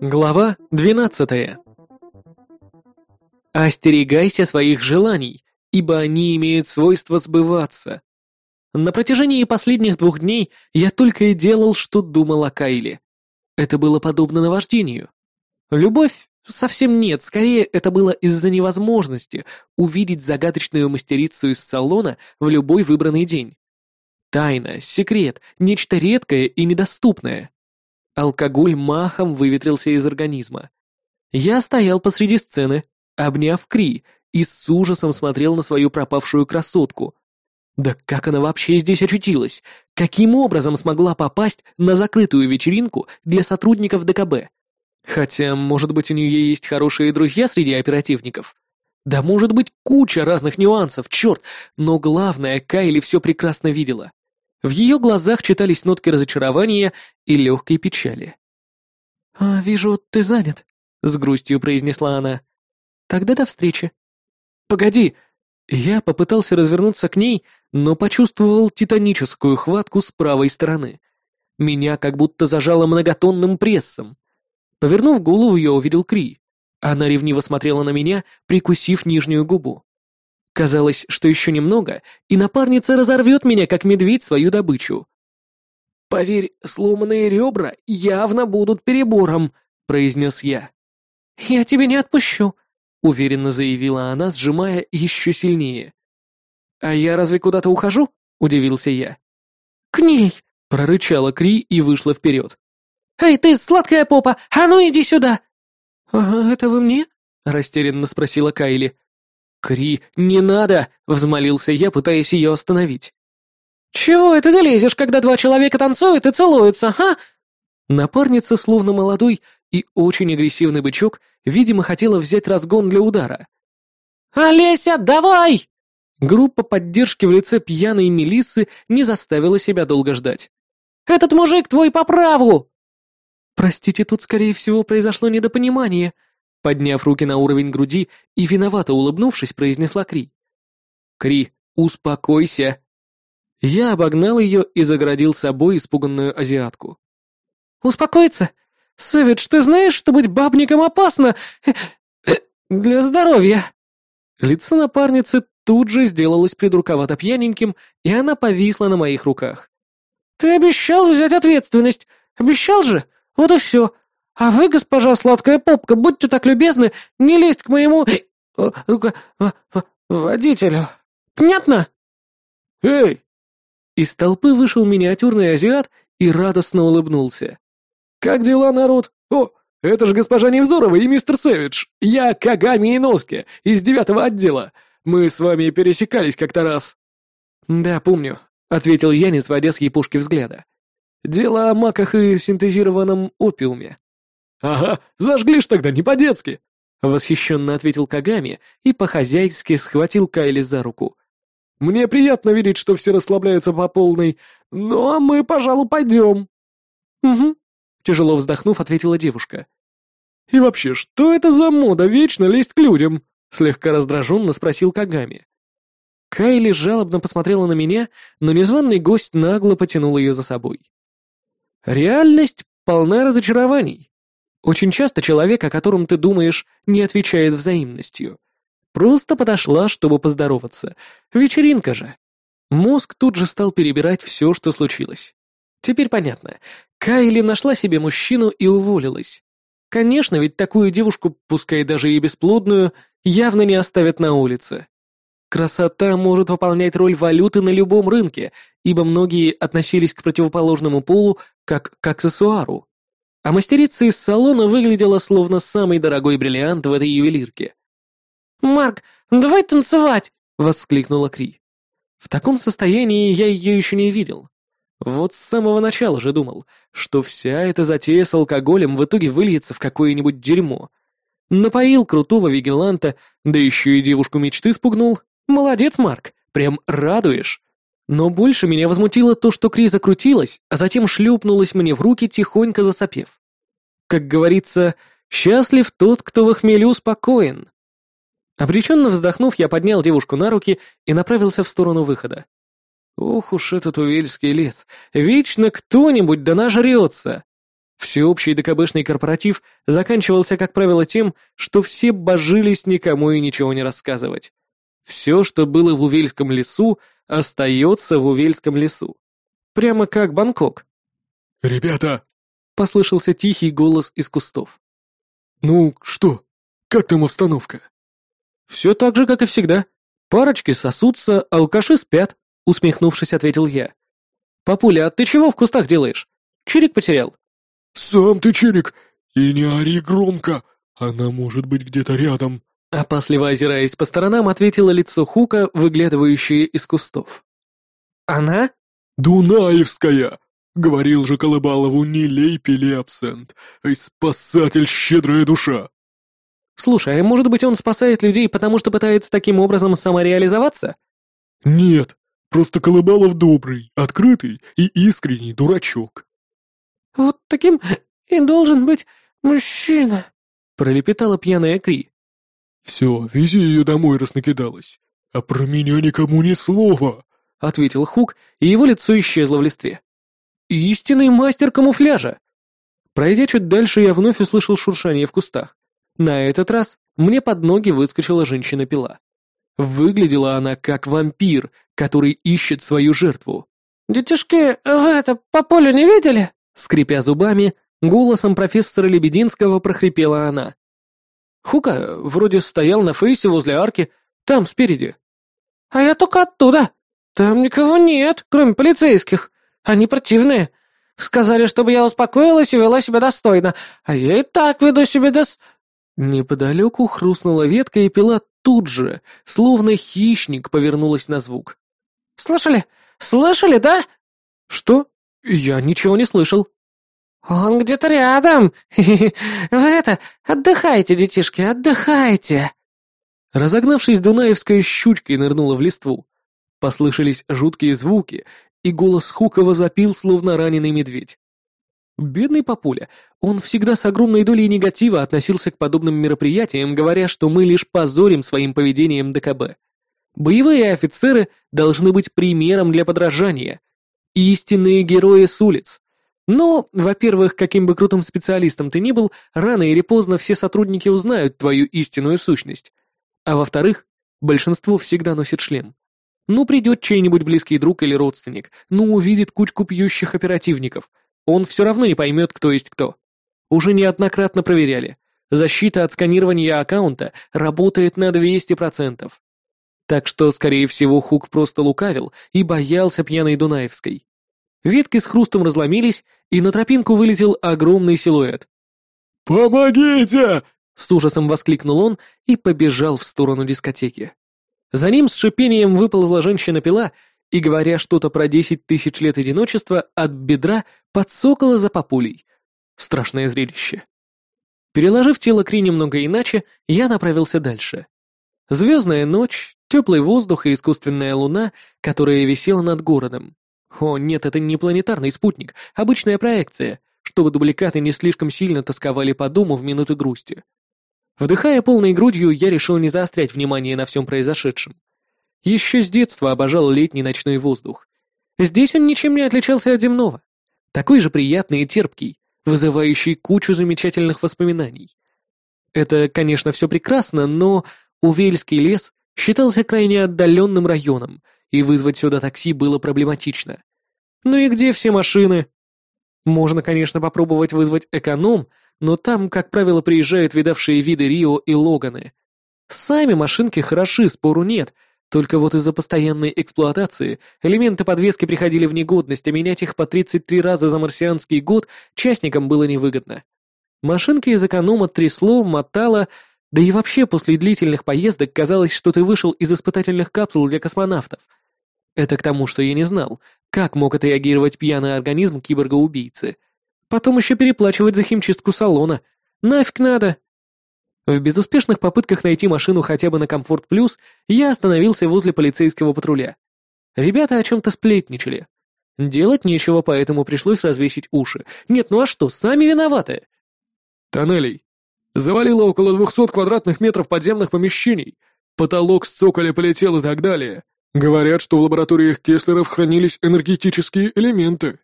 Глава 12. Остерегайся своих желаний, ибо они имеют свойство сбываться. На протяжении последних двух дней я только и делал, что думал о Кайле. Это было подобно наваждению. Любовь совсем нет, скорее это было из-за невозможности увидеть загадочную мастерицу из салона в любой выбранный день. Тайна, секрет, нечто редкое и недоступное. Алкоголь махом выветрился из организма. Я стоял посреди сцены, обняв Кри, и с ужасом смотрел на свою пропавшую красотку. Да как она вообще здесь очутилась? Каким образом смогла попасть на закрытую вечеринку для сотрудников ДКБ? Хотя, может быть, у нее есть хорошие друзья среди оперативников? Да может быть куча разных нюансов, черт, но главное, Кайли все прекрасно видела. В ее глазах читались нотки разочарования и легкой печали. «А, «Вижу, ты занят», — с грустью произнесла она. «Тогда до встречи». «Погоди!» Я попытался развернуться к ней, но почувствовал титаническую хватку с правой стороны. Меня как будто зажало многотонным прессом. Повернув голову, я увидел Кри. Она ревниво смотрела на меня, прикусив нижнюю губу. Казалось, что еще немного, и напарница разорвет меня, как медведь, свою добычу. «Поверь, сломанные ребра явно будут перебором», — произнес я. «Я тебя не отпущу», — уверенно заявила она, сжимая еще сильнее. «А я разве куда-то ухожу?» — удивился я. «К ней!» — прорычала Кри и вышла вперед. «Эй, ты, сладкая попа, а ну иди сюда!» «А это вы мне?» — растерянно спросила Кайли. «Кри, не надо!» — взмолился я, пытаясь ее остановить. «Чего это ты лезешь, когда два человека танцуют и целуются, а?» Напарница, словно молодой и очень агрессивный бычок, видимо, хотела взять разгон для удара. «Олеся, давай!» Группа поддержки в лице пьяной Мелиссы не заставила себя долго ждать. «Этот мужик твой по праву!» «Простите, тут, скорее всего, произошло недопонимание», Подняв руки на уровень груди и виновато улыбнувшись, произнесла Кри. «Кри, успокойся!» Я обогнал ее и заградил собой испуганную азиатку. «Успокоиться? Сэвидж, ты знаешь, что быть бабником опасно для здоровья?» Лицо напарницы тут же сделалось придурковато пьяненьким, и она повисла на моих руках. «Ты обещал взять ответственность! Обещал же! Вот и все! «А вы, госпожа сладкая попка, будьте так любезны, не лезть к моему... Э, водителю. Понятно?» «Эй!» Из толпы вышел миниатюрный азиат и радостно улыбнулся. «Как дела, народ? О, это же госпожа Невзорова и мистер Сэвидж. Я Кагами Иноски из девятого отдела. Мы с вами пересекались как-то раз». «Да, помню», — ответил я, не сводя с япушки взгляда. «Дело о маках и синтезированном опиуме». «Ага, зажгли ж тогда, не по-детски!» Восхищенно ответил Кагами и по-хозяйски схватил Кайли за руку. «Мне приятно видеть, что все расслабляются по полной, ну а мы, пожалуй, пойдем». «Угу», — тяжело вздохнув, ответила девушка. «И вообще, что это за мода вечно лезть к людям?» — слегка раздраженно спросил Кагами. Кайли жалобно посмотрела на меня, но незваный гость нагло потянул ее за собой. Реальность полна разочарований. Очень часто человек, о котором ты думаешь, не отвечает взаимностью. Просто подошла, чтобы поздороваться. Вечеринка же. Мозг тут же стал перебирать все, что случилось. Теперь понятно. Кайли нашла себе мужчину и уволилась. Конечно, ведь такую девушку, пускай даже и бесплодную, явно не оставят на улице. Красота может выполнять роль валюты на любом рынке, ибо многие относились к противоположному полу как к аксессуару а мастерица из салона выглядела словно самый дорогой бриллиант в этой ювелирке. «Марк, давай танцевать!» — воскликнула Кри. В таком состоянии я ее еще не видел. Вот с самого начала же думал, что вся эта затея с алкоголем в итоге выльется в какое-нибудь дерьмо. Напоил крутого вигиланта, да еще и девушку мечты спугнул. Молодец, Марк, прям радуешь. Но больше меня возмутило то, что Кри закрутилась, а затем шлепнулась мне в руки, тихонько засопев. Как говорится, счастлив тот, кто в хмелю спокоен. Обреченно вздохнув, я поднял девушку на руки и направился в сторону выхода. Ох уж этот увельский лес, вечно кто-нибудь да нажрется. Всеобщий ДКБшный корпоратив заканчивался, как правило, тем, что все божились никому и ничего не рассказывать. Все, что было в Увельском лесу, остается в Увельском лесу. Прямо как Бангкок. «Ребята!» — послышался тихий голос из кустов. «Ну, что? Как там обстановка?» «Все так же, как и всегда. Парочки сосутся, алкаши спят», — усмехнувшись, ответил я. «Папуля, а ты чего в кустах делаешь? Чирик потерял?» «Сам ты, Чирик, и не ори громко, она может быть где-то рядом». Опасливо озираясь по сторонам, ответило лицо Хука, выглядывающее из кустов. «Она?» «Дунаевская! Говорил же Колыбалову, не лей пили абсент, ай спасатель щедрая душа!» «Слушай, а может быть он спасает людей, потому что пытается таким образом самореализоваться?» «Нет, просто Колыбалов добрый, открытый и искренний дурачок». «Вот таким и должен быть мужчина», — пролепетала пьяная Кри. «Все, вези ее домой, раз накидалась. А про меня никому ни слова!» — ответил Хук, и его лицо исчезло в листве. «Истинный мастер камуфляжа!» Пройдя чуть дальше, я вновь услышал шуршание в кустах. На этот раз мне под ноги выскочила женщина-пила. Выглядела она как вампир, который ищет свою жертву. «Детишки, вы это, по полю не видели?» Скрипя зубами, голосом профессора Лебединского прохрипела она. Хука вроде стоял на фейсе возле арки, там, спереди. А я только оттуда. Там никого нет, кроме полицейских. Они противные. Сказали, чтобы я успокоилась и вела себя достойно, а я и так веду себя дос...» Неподалеку хрустнула ветка, и пила тут же, словно хищник, повернулась на звук. «Слышали? Слышали, да?» «Что? Я ничего не слышал». «Он где-то рядом! Вы это, отдыхайте, детишки, отдыхайте!» Разогнавшись, Дунаевская щучкой нырнула в листву. Послышались жуткие звуки, и голос Хукова запил, словно раненый медведь. Бедный папуля, он всегда с огромной долей негатива относился к подобным мероприятиям, говоря, что мы лишь позорим своим поведением ДКБ. Боевые офицеры должны быть примером для подражания. Истинные герои с улиц. Но, во-первых, каким бы крутым специалистом ты ни был, рано или поздно все сотрудники узнают твою истинную сущность. А во-вторых, большинство всегда носит шлем. Ну, придет чей-нибудь близкий друг или родственник, ну, увидит кучку пьющих оперативников. Он все равно не поймет, кто есть кто. Уже неоднократно проверяли. Защита от сканирования аккаунта работает на 200%. Так что, скорее всего, Хук просто лукавил и боялся пьяной Дунаевской. Ветки с хрустом разломились, и на тропинку вылетел огромный силуэт. «Помогите!» — с ужасом воскликнул он и побежал в сторону дискотеки. За ним с шипением выползла женщина-пила и, говоря что-то про десять тысяч лет одиночества, от бедра подсокала за популей. Страшное зрелище. Переложив тело Кри немного иначе, я направился дальше. Звездная ночь, теплый воздух и искусственная луна, которая висела над городом. О, нет, это не планетарный спутник, обычная проекция, чтобы дубликаты не слишком сильно тосковали по дому в минуты грусти. Вдыхая полной грудью, я решил не заострять внимание на всем произошедшем. Еще с детства обожал летний ночной воздух. Здесь он ничем не отличался от земного. Такой же приятный и терпкий, вызывающий кучу замечательных воспоминаний. Это, конечно, все прекрасно, но Увельский лес считался крайне отдаленным районом, и вызвать сюда такси было проблематично. Ну и где все машины? Можно, конечно, попробовать вызвать эконом, но там, как правило, приезжают видавшие виды Рио и Логаны. Сами машинки хороши, спору нет, только вот из-за постоянной эксплуатации элементы подвески приходили в негодность, а менять их по 33 раза за марсианский год частникам было невыгодно. Машинки из эконома трясло, мотало, да и вообще после длительных поездок казалось, что ты вышел из испытательных капсул для космонавтов. Это к тому, что я не знал, как мог отреагировать пьяный организм киборга-убийцы. Потом еще переплачивать за химчистку салона. Нафиг надо. В безуспешных попытках найти машину хотя бы на Комфорт Плюс я остановился возле полицейского патруля. Ребята о чем-то сплетничали. Делать нечего, поэтому пришлось развесить уши. Нет, ну а что, сами виноваты. Тоннелей. Завалило около двухсот квадратных метров подземных помещений. Потолок с цоколя полетел и так далее. Говорят, что в лабораториях Кеслеров хранились энергетические элементы.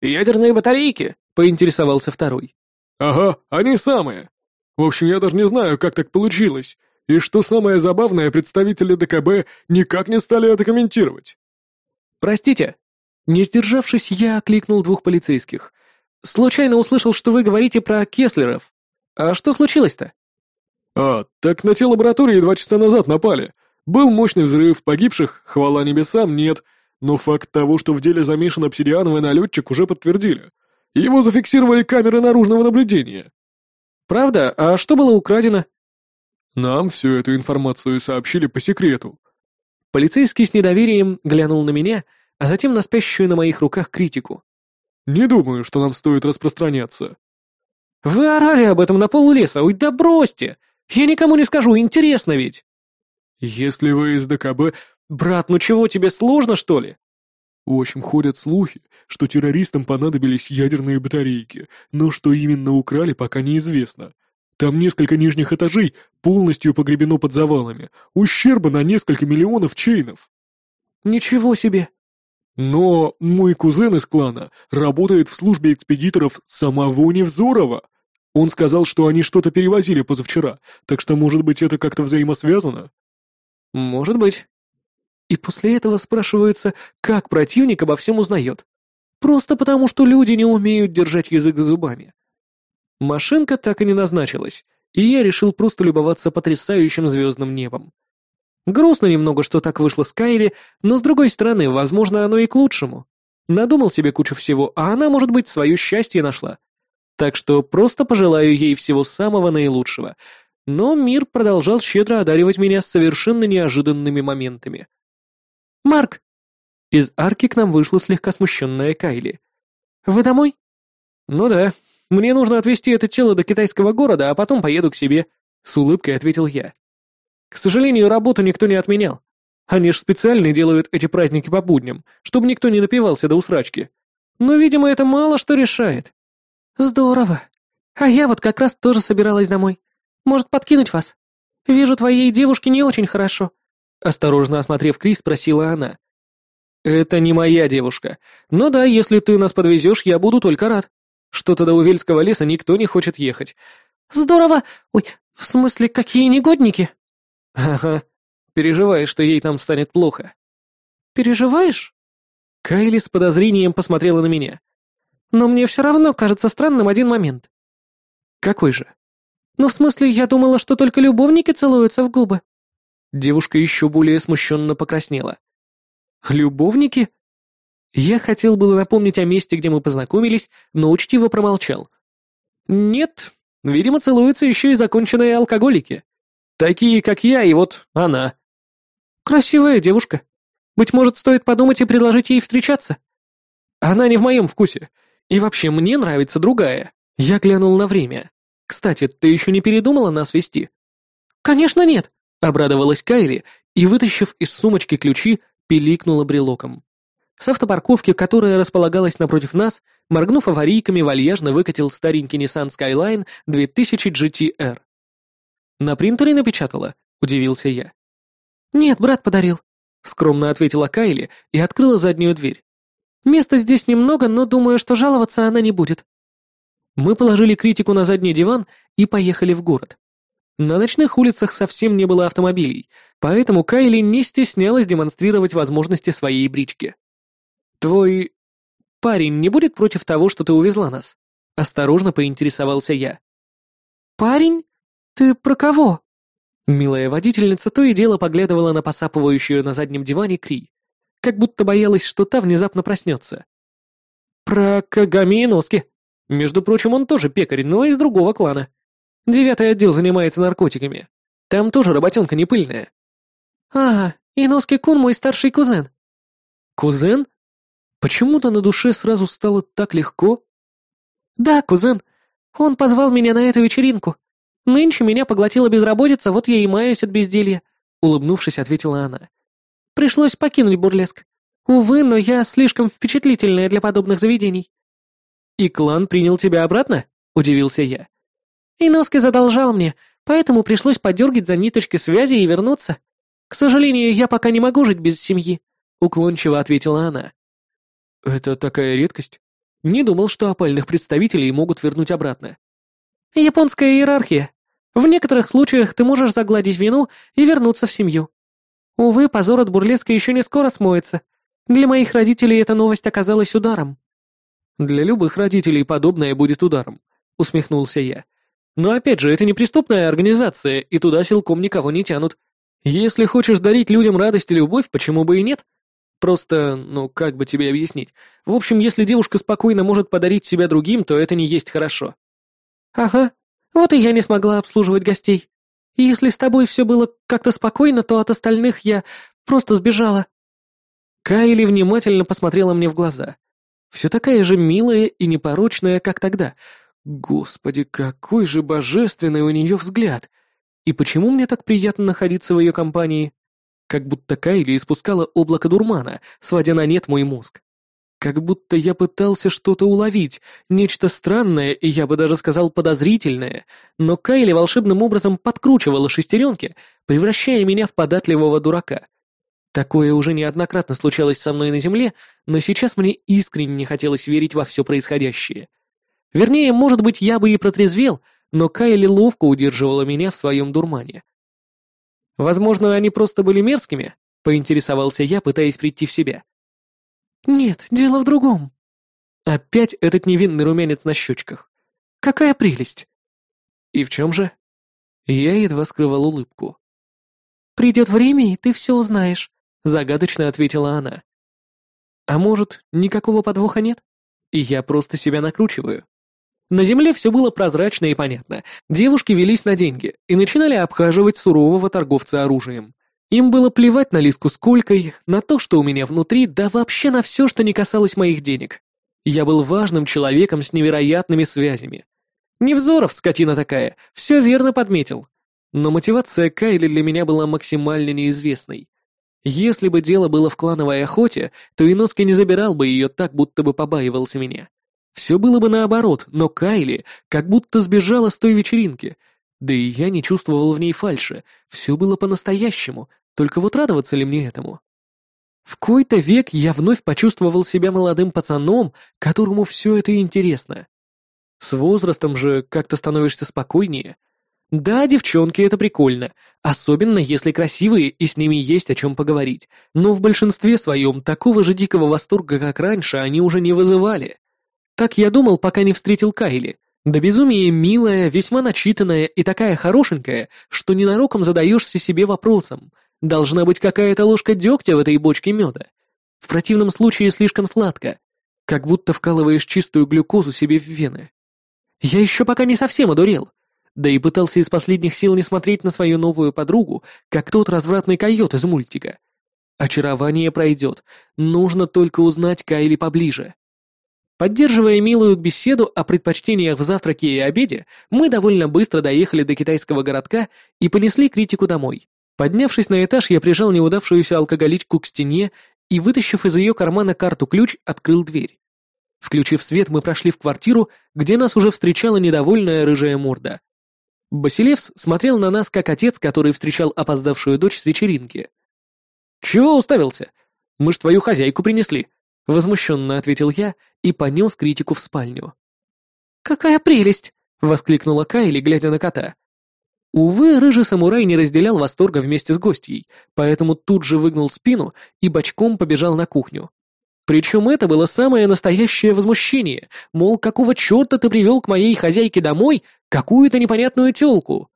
«Ядерные батарейки», — поинтересовался второй. «Ага, они самые. В общем, я даже не знаю, как так получилось. И что самое забавное, представители ДКБ никак не стали это комментировать». «Простите». Не сдержавшись, я окликнул двух полицейских. «Случайно услышал, что вы говорите про Кеслеров. А что случилось-то?» «А, так на те лаборатории два часа назад напали. Был мощный взрыв, погибших, хвала небесам, нет. Но факт того, что в деле замешан обсидиановый налетчик, уже подтвердили. Его зафиксировали камеры наружного наблюдения». «Правда? А что было украдено?» «Нам всю эту информацию сообщили по секрету». Полицейский с недоверием глянул на меня, а затем на спящую на моих руках критику. «Не думаю, что нам стоит распространяться». «Вы орали об этом на пол леса, ой, да бросьте! Я никому не скажу, интересно ведь!» «Если вы из ДКБ...» «Брат, ну чего, тебе сложно, что ли?» В общем, ходят слухи, что террористам понадобились ядерные батарейки, но что именно украли, пока неизвестно. Там несколько нижних этажей полностью погребено под завалами, ущерба на несколько миллионов чейнов. Ничего себе. Но мой кузен из клана работает в службе экспедиторов самого Невзорова. Он сказал, что они что-то перевозили позавчера, так что, может быть, это как-то взаимосвязано? Может быть. И после этого спрашивается, как противник обо всем узнает. Просто потому, что люди не умеют держать язык за зубами. Машинка так и не назначилась, и я решил просто любоваться потрясающим звездным небом. Грустно немного, что так вышло с Кайли, но с другой стороны, возможно, оно и к лучшему. Надумал себе кучу всего, а она, может быть, свое счастье нашла. Так что просто пожелаю ей всего самого наилучшего, но мир продолжал щедро одаривать меня совершенно неожиданными моментами. «Марк!» Из арки к нам вышла слегка смущенная Кайли. «Вы домой?» «Ну да. Мне нужно отвезти это тело до китайского города, а потом поеду к себе», — с улыбкой ответил я. «К сожалению, работу никто не отменял. Они ж специально делают эти праздники по будням, чтобы никто не напивался до усрачки. Но, видимо, это мало что решает». «Здорово. А я вот как раз тоже собиралась домой. Может, подкинуть вас? Вижу, твоей девушке не очень хорошо». Осторожно осмотрев Крис, спросила она. «Это не моя девушка. Но да, если ты нас подвезешь, я буду только рад. Что-то до Увельского леса никто не хочет ехать». «Здорово! Ой, в смысле, какие негодники?» «Ага. Переживаешь, что ей там станет плохо». «Переживаешь?» Кайли с подозрением посмотрела на меня. «Но мне все равно кажется странным один момент». «Какой же?» «Ну, в смысле, я думала, что только любовники целуются в губы». Девушка еще более смущенно покраснела. «Любовники?» Я хотел было напомнить о месте, где мы познакомились, но учтиво промолчал. «Нет, видимо, целуются еще и законченные алкоголики. Такие, как я, и вот она». «Красивая девушка. Быть может, стоит подумать и предложить ей встречаться?» «Она не в моем вкусе. И вообще, мне нравится другая». Я глянул на время. «Кстати, ты еще не передумала нас вести?» «Конечно нет», — обрадовалась Кайли и, вытащив из сумочки ключи, пиликнула брелоком. С автопарковки, которая располагалась напротив нас, моргнув аварийками, вальяжно выкатил старенький Nissan Skyline 2000 GTR. «На принтере напечатала?» — удивился я. «Нет, брат подарил», — скромно ответила Кайли и открыла заднюю дверь. «Места здесь немного, но думаю, что жаловаться она не будет». Мы положили критику на задний диван и поехали в город. На ночных улицах совсем не было автомобилей, поэтому Кайли не стеснялась демонстрировать возможности своей брички. «Твой парень не будет против того, что ты увезла нас?» — осторожно поинтересовался я. «Парень? Ты про кого?» Милая водительница то и дело поглядывала на посапывающую на заднем диване Кри, как будто боялась, что та внезапно проснется. «Про Кагами и Носки», между прочим, он тоже пекарь, но из другого клана. Девятый отдел занимается наркотиками. Там тоже работенка не пыльная. А, Иноски Кун мой старший кузен. Кузен? Почему-то на душе сразу стало так легко. Да, кузен. Он позвал меня на эту вечеринку. Нынче меня поглотила безработица, вот я и маюсь от безделья. Улыбнувшись, ответила она. Пришлось покинуть бурлеск. Увы, но я слишком впечатлительная для подобных заведений. «И клан принял тебя обратно?» — удивился я. «Иноски задолжал мне, поэтому пришлось подергать за ниточки связи и вернуться. К сожалению, я пока не могу жить без семьи», — уклончиво ответила она. «Это такая редкость. Не думал, что опальных представителей могут вернуть обратно. Японская иерархия. В некоторых случаях ты можешь загладить вину и вернуться в семью. Увы, позор от бурлеска еще не скоро смоется. Для моих родителей эта новость оказалась ударом. Для любых родителей подобное будет ударом, усмехнулся я. Но опять же, это не преступная организация, и туда силком никого не тянут. Если хочешь дарить людям радость и любовь, почему бы и нет? Просто, ну, как бы тебе объяснить? В общем, если девушка спокойно может подарить себя другим, то это не есть хорошо. Ага, вот и я не смогла обслуживать гостей. Если с тобой все было как-то спокойно, то от остальных я просто сбежала. Кайли внимательно посмотрела мне в глаза. Все такая же милая и непорочная, как тогда. Господи, какой же божественный у нее взгляд! И почему мне так приятно находиться в ее компании? Как будто Кайли испускала облако дурмана, сводя на нет мой мозг. Как будто я пытался что-то уловить, нечто странное и, я бы даже сказал, подозрительное, но Кайли волшебным образом подкручивала шестеренки, превращая меня в податливого дурака. Такое уже неоднократно случалось со мной на Земле, но сейчас мне искренне хотелось верить во все происходящее. Вернее, может быть, я бы и протрезвел, но Кайли ловко удерживала меня в своем дурмане. Возможно, они просто были мерзкими, поинтересовался я, пытаясь прийти в себя. Нет, дело в другом. Опять этот невинный румянец на щечках. Какая прелесть! И в чем же? Я едва скрывал улыбку. «Придет время, и ты все узнаешь», — загадочно ответила она. «А может, никакого подвоха нет? И я просто себя накручиваю?» На земле все было прозрачно и понятно. Девушки велись на деньги и начинали обхаживать сурового торговца оружием. Им было плевать на Лиску с Колькой, на то, что у меня внутри, да вообще на все, что не касалось моих денег. Я был важным человеком с невероятными связями. Невзоров, скотина такая, все верно подметил. Но мотивация Кайли для меня была максимально неизвестной. Если бы дело было в клановой охоте, то Иноски не забирал бы ее так, будто бы побаивался меня. Все было бы наоборот, но Кайли как будто сбежала с той вечеринки. Да и я не чувствовал в ней фальши. Все было по-настоящему. Только вот радоваться ли мне этому? В какой-то век я вновь почувствовал себя молодым пацаном, которому все это интересно. С возрастом же как-то становишься спокойнее. Да, девчонки, это прикольно, особенно если красивые и с ними есть о чем поговорить, но в большинстве своем такого же дикого восторга, как раньше, они уже не вызывали. Так я думал, пока не встретил Кайли. Да безумие милая, весьма начитанная и такая хорошенькая, что ненароком задаешься себе вопросом. Должна быть какая-то ложка дегтя в этой бочке меда. В противном случае слишком сладко. Как будто вкалываешь чистую глюкозу себе в вены. Я еще пока не совсем одурел. Да и пытался из последних сил не смотреть на свою новую подругу, как тот развратный койот из мультика. Очарование пройдет, нужно только узнать Кайли поближе. Поддерживая милую беседу о предпочтениях в завтраке и обеде, мы довольно быстро доехали до китайского городка и понесли критику домой. Поднявшись на этаж, я прижал неудавшуюся алкоголичку к стене и, вытащив из ее кармана карту-ключ, открыл дверь. Включив свет, мы прошли в квартиру, где нас уже встречала недовольная рыжая морда. Басилевс смотрел на нас, как отец, который встречал опоздавшую дочь с вечеринки. «Чего уставился? Мы ж твою хозяйку принесли», — возмущенно ответил я и понес критику в спальню. «Какая прелесть!» — воскликнула Кайли, глядя на кота. Увы, рыжий самурай не разделял восторга вместе с гостьей, поэтому тут же выгнул спину и бочком побежал на кухню. Причем это было самое настоящее возмущение, мол, какого черта ты привел к моей хозяйке домой какую-то непонятную тёлку?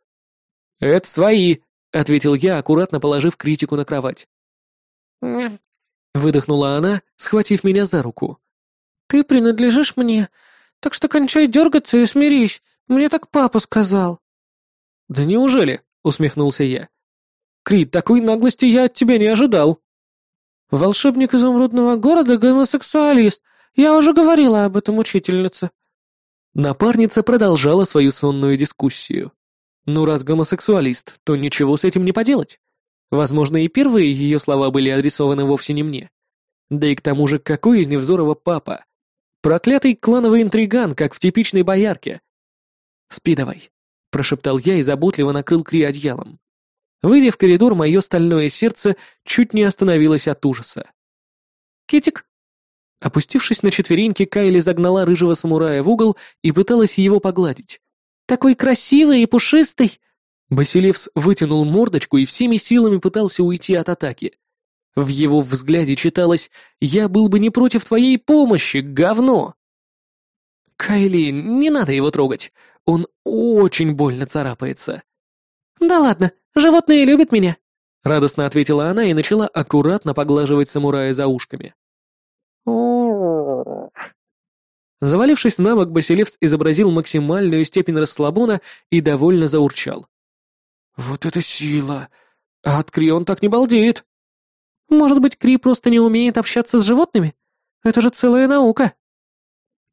«Это свои», — ответил я, аккуратно положив критику на кровать. Выдохнула она, схватив меня за руку. «Ты принадлежишь мне, так что кончай дергаться и смирись, мне так папа сказал». «Да неужели?» — усмехнулся я. «Крит, такой наглости я от тебя не ожидал». «Волшебник изумрудного города — гомосексуалист, я уже говорила об этом учительнице». Напарница продолжала свою сонную дискуссию. «Ну, раз гомосексуалист, то ничего с этим не поделать. Возможно, и первые ее слова были адресованы вовсе не мне. Да и к тому же, какой из Невзорова папа? Проклятый клановый интриган, как в типичной боярке. «Спи давай», — прошептал я и заботливо накрыл Кри одеялом. Выйдя в коридор, мое стальное сердце чуть не остановилось от ужаса. «Китик?» Опустившись на четвереньки, Кайли загнала рыжего самурая в угол и пыталась его погладить. «Такой красивый и пушистый!» Басилевс вытянул мордочку и всеми силами пытался уйти от атаки. В его взгляде читалось «Я был бы не против твоей помощи, говно!» «Кайли, не надо его трогать, он очень больно царапается». «Да ладно, животные любят меня», — радостно ответила она и начала аккуратно поглаживать самурая за ушками. Завалившись на бок, Басилевс изобразил максимальную степень расслабона и довольно заурчал. «Вот это сила! А от Кри он так не балдеет!» «Может быть, Кри просто не умеет общаться с животными? Это же целая наука!»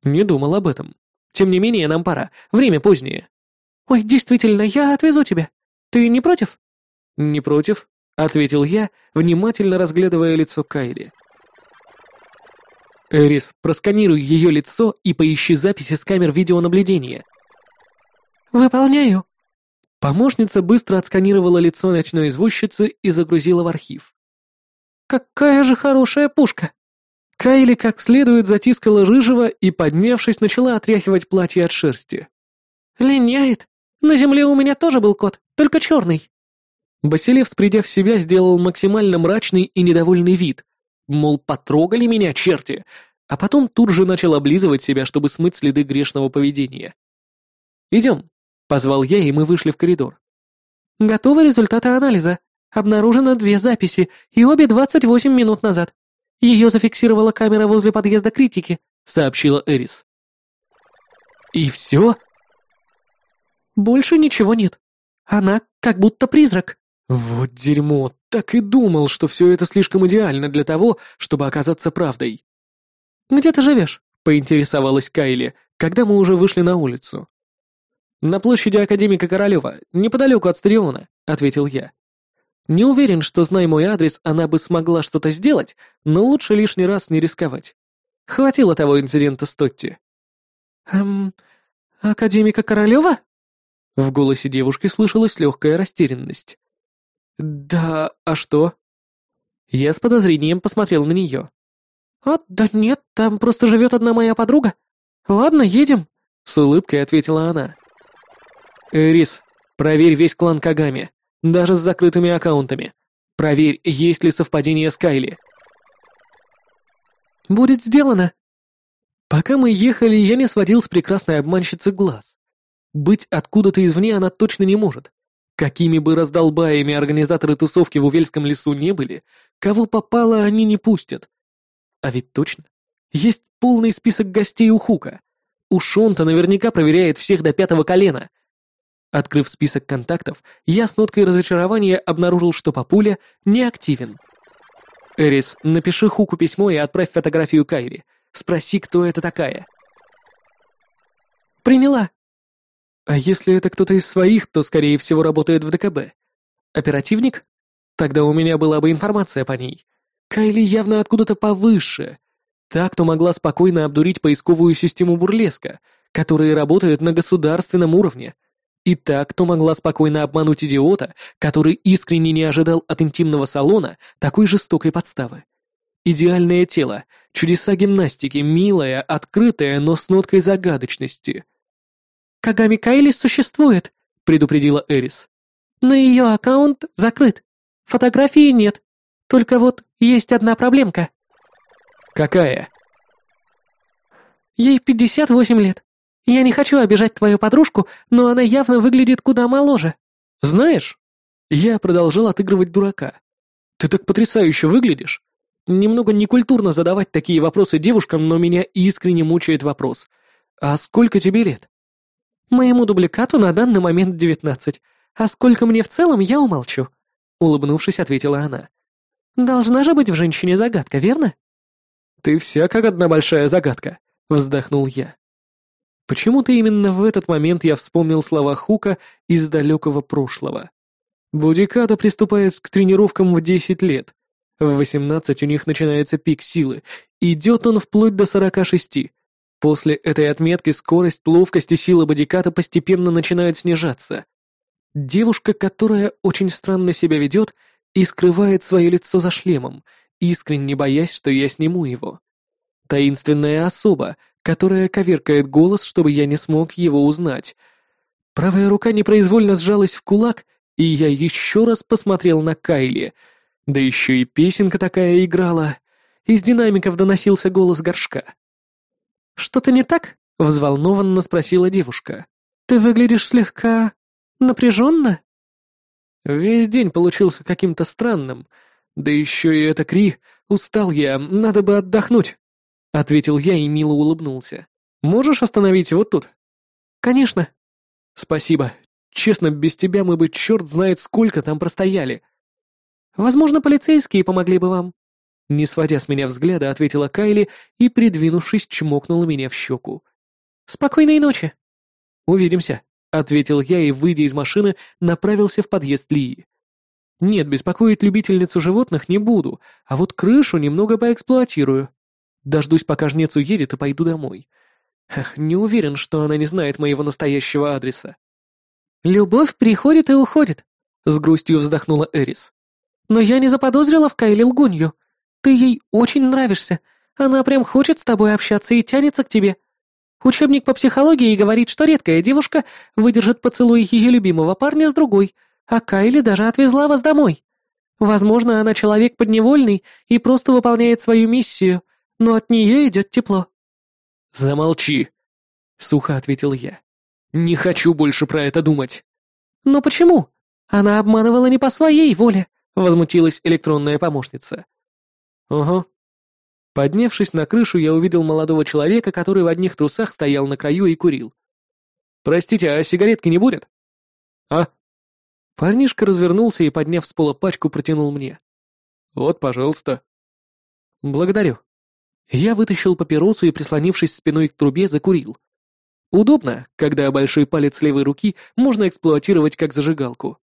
«Не думал об этом. Тем не менее, нам пора. Время позднее». «Ой, действительно, я отвезу тебя. Ты не против?» «Не против», — ответил я, внимательно разглядывая лицо Кайли. Эрис, просканируй ее лицо и поищи записи с камер видеонаблюдения. Выполняю. Помощница быстро отсканировала лицо ночной извозчицы и загрузила в архив. Какая же хорошая пушка! Кайли как следует затискала рыжего и, поднявшись, начала отряхивать платье от шерсти. «Линяет. На земле у меня тоже был кот, только черный». Басилевс, придя в себя, сделал максимально мрачный и недовольный вид, Мол, потрогали меня, черти! А потом тут же начал облизывать себя, чтобы смыть следы грешного поведения. «Идем», — позвал я, и мы вышли в коридор. «Готовы результаты анализа. Обнаружено две записи, и обе 28 минут назад. Ее зафиксировала камера возле подъезда критики», — сообщила Эрис. «И все?» «Больше ничего нет. Она как будто призрак». Вот дерьмо, так и думал, что все это слишком идеально для того, чтобы оказаться правдой. «Где ты живешь?» — поинтересовалась Кайли, когда мы уже вышли на улицу. «На площади Академика Королева, неподалеку от стадиона», — ответил я. «Не уверен, что, зная мой адрес, она бы смогла что-то сделать, но лучше лишний раз не рисковать. Хватило того инцидента с Тотти». «Эм, Академика Королева?» В голосе девушки слышалась легкая растерянность. «Да, а что?» Я с подозрением посмотрел на нее. «А, да нет, там просто живет одна моя подруга. Ладно, едем», — с улыбкой ответила она. «Рис, проверь весь клан Кагами, даже с закрытыми аккаунтами. Проверь, есть ли совпадение с Кайли». «Будет сделано». Пока мы ехали, я не сводил с прекрасной обманщицы глаз. Быть откуда-то извне она точно не может. Какими бы раздолбаями организаторы тусовки в Увельском лесу не были, кого попало они не пустят. А ведь точно. Есть полный список гостей у Хука. У Шонта наверняка проверяет всех до пятого колена. Открыв список контактов, я с ноткой разочарования обнаружил, что Папуля не активен. «Эрис, напиши Хуку письмо и отправь фотографию Кайри. Спроси, кто это такая». «Приняла», а если это кто-то из своих, то, скорее всего, работает в ДКБ. Оперативник? Тогда у меня была бы информация по ней. Кайли явно откуда-то повыше. Та, кто могла спокойно обдурить поисковую систему Бурлеска, которые работают на государственном уровне. И та, кто могла спокойно обмануть идиота, который искренне не ожидал от интимного салона такой жестокой подставы. Идеальное тело, чудеса гимнастики, милая, открытая, но с ноткой загадочности — Кагами Кайли существует», — предупредила Эрис. «Но ее аккаунт закрыт. Фотографии нет. Только вот есть одна проблемка». «Какая?» «Ей 58 лет. Я не хочу обижать твою подружку, но она явно выглядит куда моложе». «Знаешь?» Я продолжал отыгрывать дурака. «Ты так потрясающе выглядишь. Немного некультурно задавать такие вопросы девушкам, но меня искренне мучает вопрос. А сколько тебе лет?» Моему дубликату на данный момент девятнадцать, а сколько мне в целом, я умолчу», — улыбнувшись, ответила она. «Должна же быть в женщине загадка, верно?» «Ты вся как одна большая загадка», — вздохнул я. Почему-то именно в этот момент я вспомнил слова Хука из далекого прошлого. Будиката приступает к тренировкам в десять лет. В восемнадцать у них начинается пик силы. Идет он вплоть до сорока шести. После этой отметки скорость, ловкость и сила бодиката постепенно начинают снижаться. Девушка, которая очень странно себя ведет и скрывает свое лицо за шлемом, искренне боясь, что я сниму его. Таинственная особа, которая коверкает голос, чтобы я не смог его узнать. Правая рука непроизвольно сжалась в кулак, и я еще раз посмотрел на Кайли. Да еще и песенка такая играла. Из динамиков доносился голос горшка. «Что-то не так?» — взволнованно спросила девушка. «Ты выглядишь слегка... напряженно?» Весь день получился каким-то странным. Да еще и это Кри. Устал я, надо бы отдохнуть. Ответил я и мило улыбнулся. Можешь остановить вот тут? Конечно. Спасибо. Честно, без тебя мы бы черт знает сколько там простояли. Возможно, полицейские помогли бы вам. Не сводя с меня взгляда, ответила Кайли и, придвинувшись, чмокнула меня в щеку. «Спокойной ночи!» «Увидимся!» ответил я и, выйдя из машины, направился в подъезд Лии. Нет, беспокоить любительницу животных не буду, а вот крышу немного поэксплуатирую. Дождусь, пока жнец уедет, и пойду домой. Эх, не уверен, что она не знает моего настоящего адреса. «Любовь приходит и уходит», — с грустью вздохнула Эрис. «Но я не заподозрила в Кайле лгунью. Ты ей очень нравишься. Она прям хочет с тобой общаться и тянется к тебе. Учебник по психологии говорит, что редкая девушка выдержит поцелуй ее любимого парня с другой, а Кайли даже отвезла вас домой. Возможно, она человек подневольный и просто выполняет свою миссию, но от нее идет тепло». «Замолчи», — сухо ответил я. «Не хочу больше про это думать». «Но почему? Она обманывала не по своей воле», — возмутилась электронная помощница. «Угу, Поднявшись на крышу, я увидел молодого человека, который в одних трусах стоял на краю и курил. «Простите, а сигаретки не будет?» «А?» Парнишка развернулся и, подняв с пола пачку, протянул мне. «Вот, пожалуйста». «Благодарю». Я вытащил папиросу и, прислонившись спиной к трубе, закурил. Удобно, когда большой палец левой руки можно эксплуатировать как зажигалку.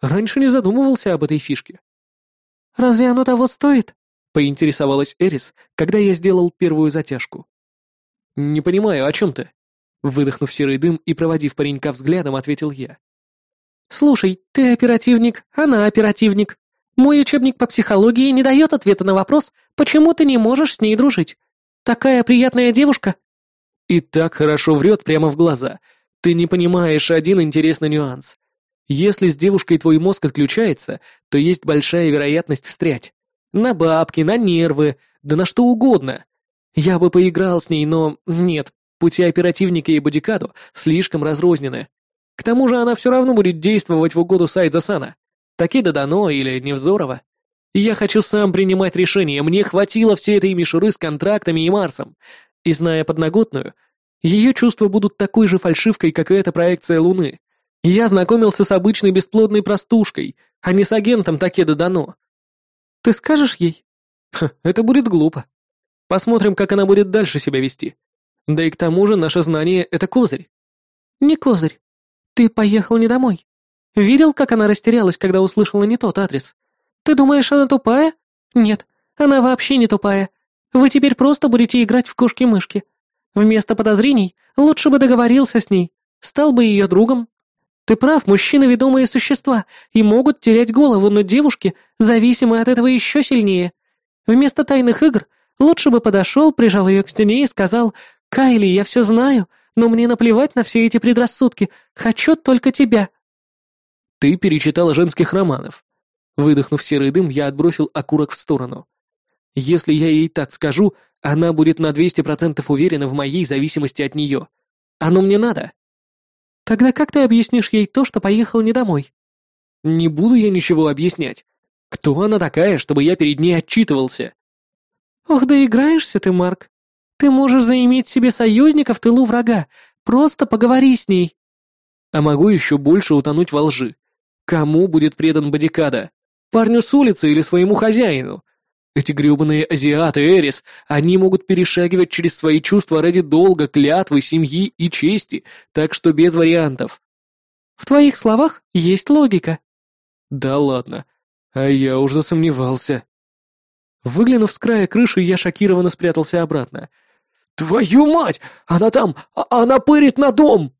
Раньше не задумывался об этой фишке. «Разве оно того стоит?» Поинтересовалась Эрис, когда я сделал первую затяжку. «Не понимаю, о чем ты?» Выдохнув серый дым и проводив паренька взглядом, ответил я. «Слушай, ты оперативник, она оперативник. Мой учебник по психологии не дает ответа на вопрос, почему ты не можешь с ней дружить. Такая приятная девушка». И так хорошо врет прямо в глаза. Ты не понимаешь один интересный нюанс. Если с девушкой твой мозг отключается, то есть большая вероятность встрять. На бабки, на нервы, да на что угодно. Я бы поиграл с ней, но нет, пути оперативника и бодикаду слишком разрознены. К тому же она все равно будет действовать в угоду Сайдзасана. Такида Дано или Невзорова. Я хочу сам принимать решения, мне хватило всей этой мишуры с контрактами и Марсом. И зная подноготную, ее чувства будут такой же фальшивкой, как и эта проекция Луны. Я знакомился с обычной бесплодной простушкой, а не с агентом Такеда Дано. Ты скажешь ей? Ха, это будет глупо. Посмотрим, как она будет дальше себя вести. Да и к тому же наше знание — это козырь. Не козырь. Ты поехал не домой. Видел, как она растерялась, когда услышала не тот адрес? Ты думаешь, она тупая? Нет, она вообще не тупая. Вы теперь просто будете играть в кошки-мышки. Вместо подозрений лучше бы договорился с ней, стал бы ее другом, ты прав, мужчины ведомые существа и могут терять голову, но девушки зависимы от этого еще сильнее. Вместо тайных игр лучше бы подошел, прижал ее к стене и сказал «Кайли, я все знаю, но мне наплевать на все эти предрассудки, хочу только тебя». Ты перечитала женских романов. Выдохнув серый дым, я отбросил окурок в сторону. Если я ей так скажу, она будет на 200% уверена в моей зависимости от нее. Оно мне надо. Тогда как ты объяснишь ей то, что поехал не домой? Не буду я ничего объяснять. Кто она такая, чтобы я перед ней отчитывался? Ох, да играешься ты, Марк. Ты можешь заиметь себе союзника в тылу врага. Просто поговори с ней. А могу еще больше утонуть во лжи. Кому будет предан бодикада? Парню с улицы или своему хозяину? Эти грёбаные азиаты, Эрис, они могут перешагивать через свои чувства ради долга, клятвы, семьи и чести, так что без вариантов. В твоих словах есть логика. Да ладно, а я уж засомневался. Выглянув с края крыши, я шокированно спрятался обратно. «Твою мать! Она там! А, она пырит на дом!»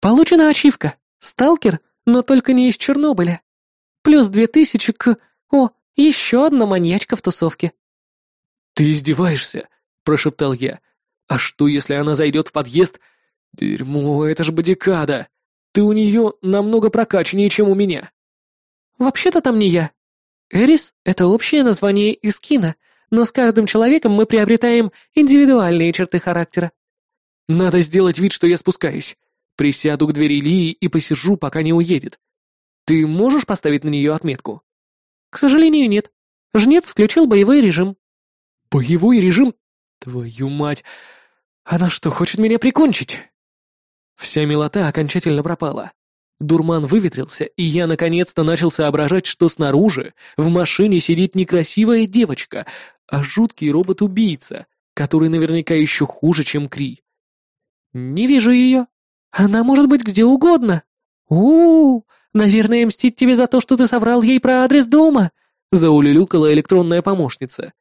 Получена ачивка. Сталкер, но только не из Чернобыля. Плюс две тысячи к... О, еще одна маньячка в тусовке. Ты издеваешься? прошептал я. «А что, если она зайдет в подъезд? Дерьмо, это ж бодикада! Ты у нее намного прокачаннее, чем у меня!» «Вообще-то там не я. Эрис — это общее название из кино, но с каждым человеком мы приобретаем индивидуальные черты характера». «Надо сделать вид, что я спускаюсь. Присяду к двери Лии и посижу, пока не уедет. Ты можешь поставить на нее отметку?» «К сожалению, нет. Жнец включил боевой режим». «Боевой режим? Твою мать! Она что, хочет меня прикончить?» Вся милота окончательно пропала. Дурман выветрился, и я наконец-то начал соображать, что снаружи в машине сидит не красивая девочка, а жуткий робот-убийца, который наверняка еще хуже, чем Кри. «Не вижу ее. Она может быть где угодно. у у, -у наверное, мстить тебе за то, что ты соврал ей про адрес дома», заулюлюкала электронная помощница.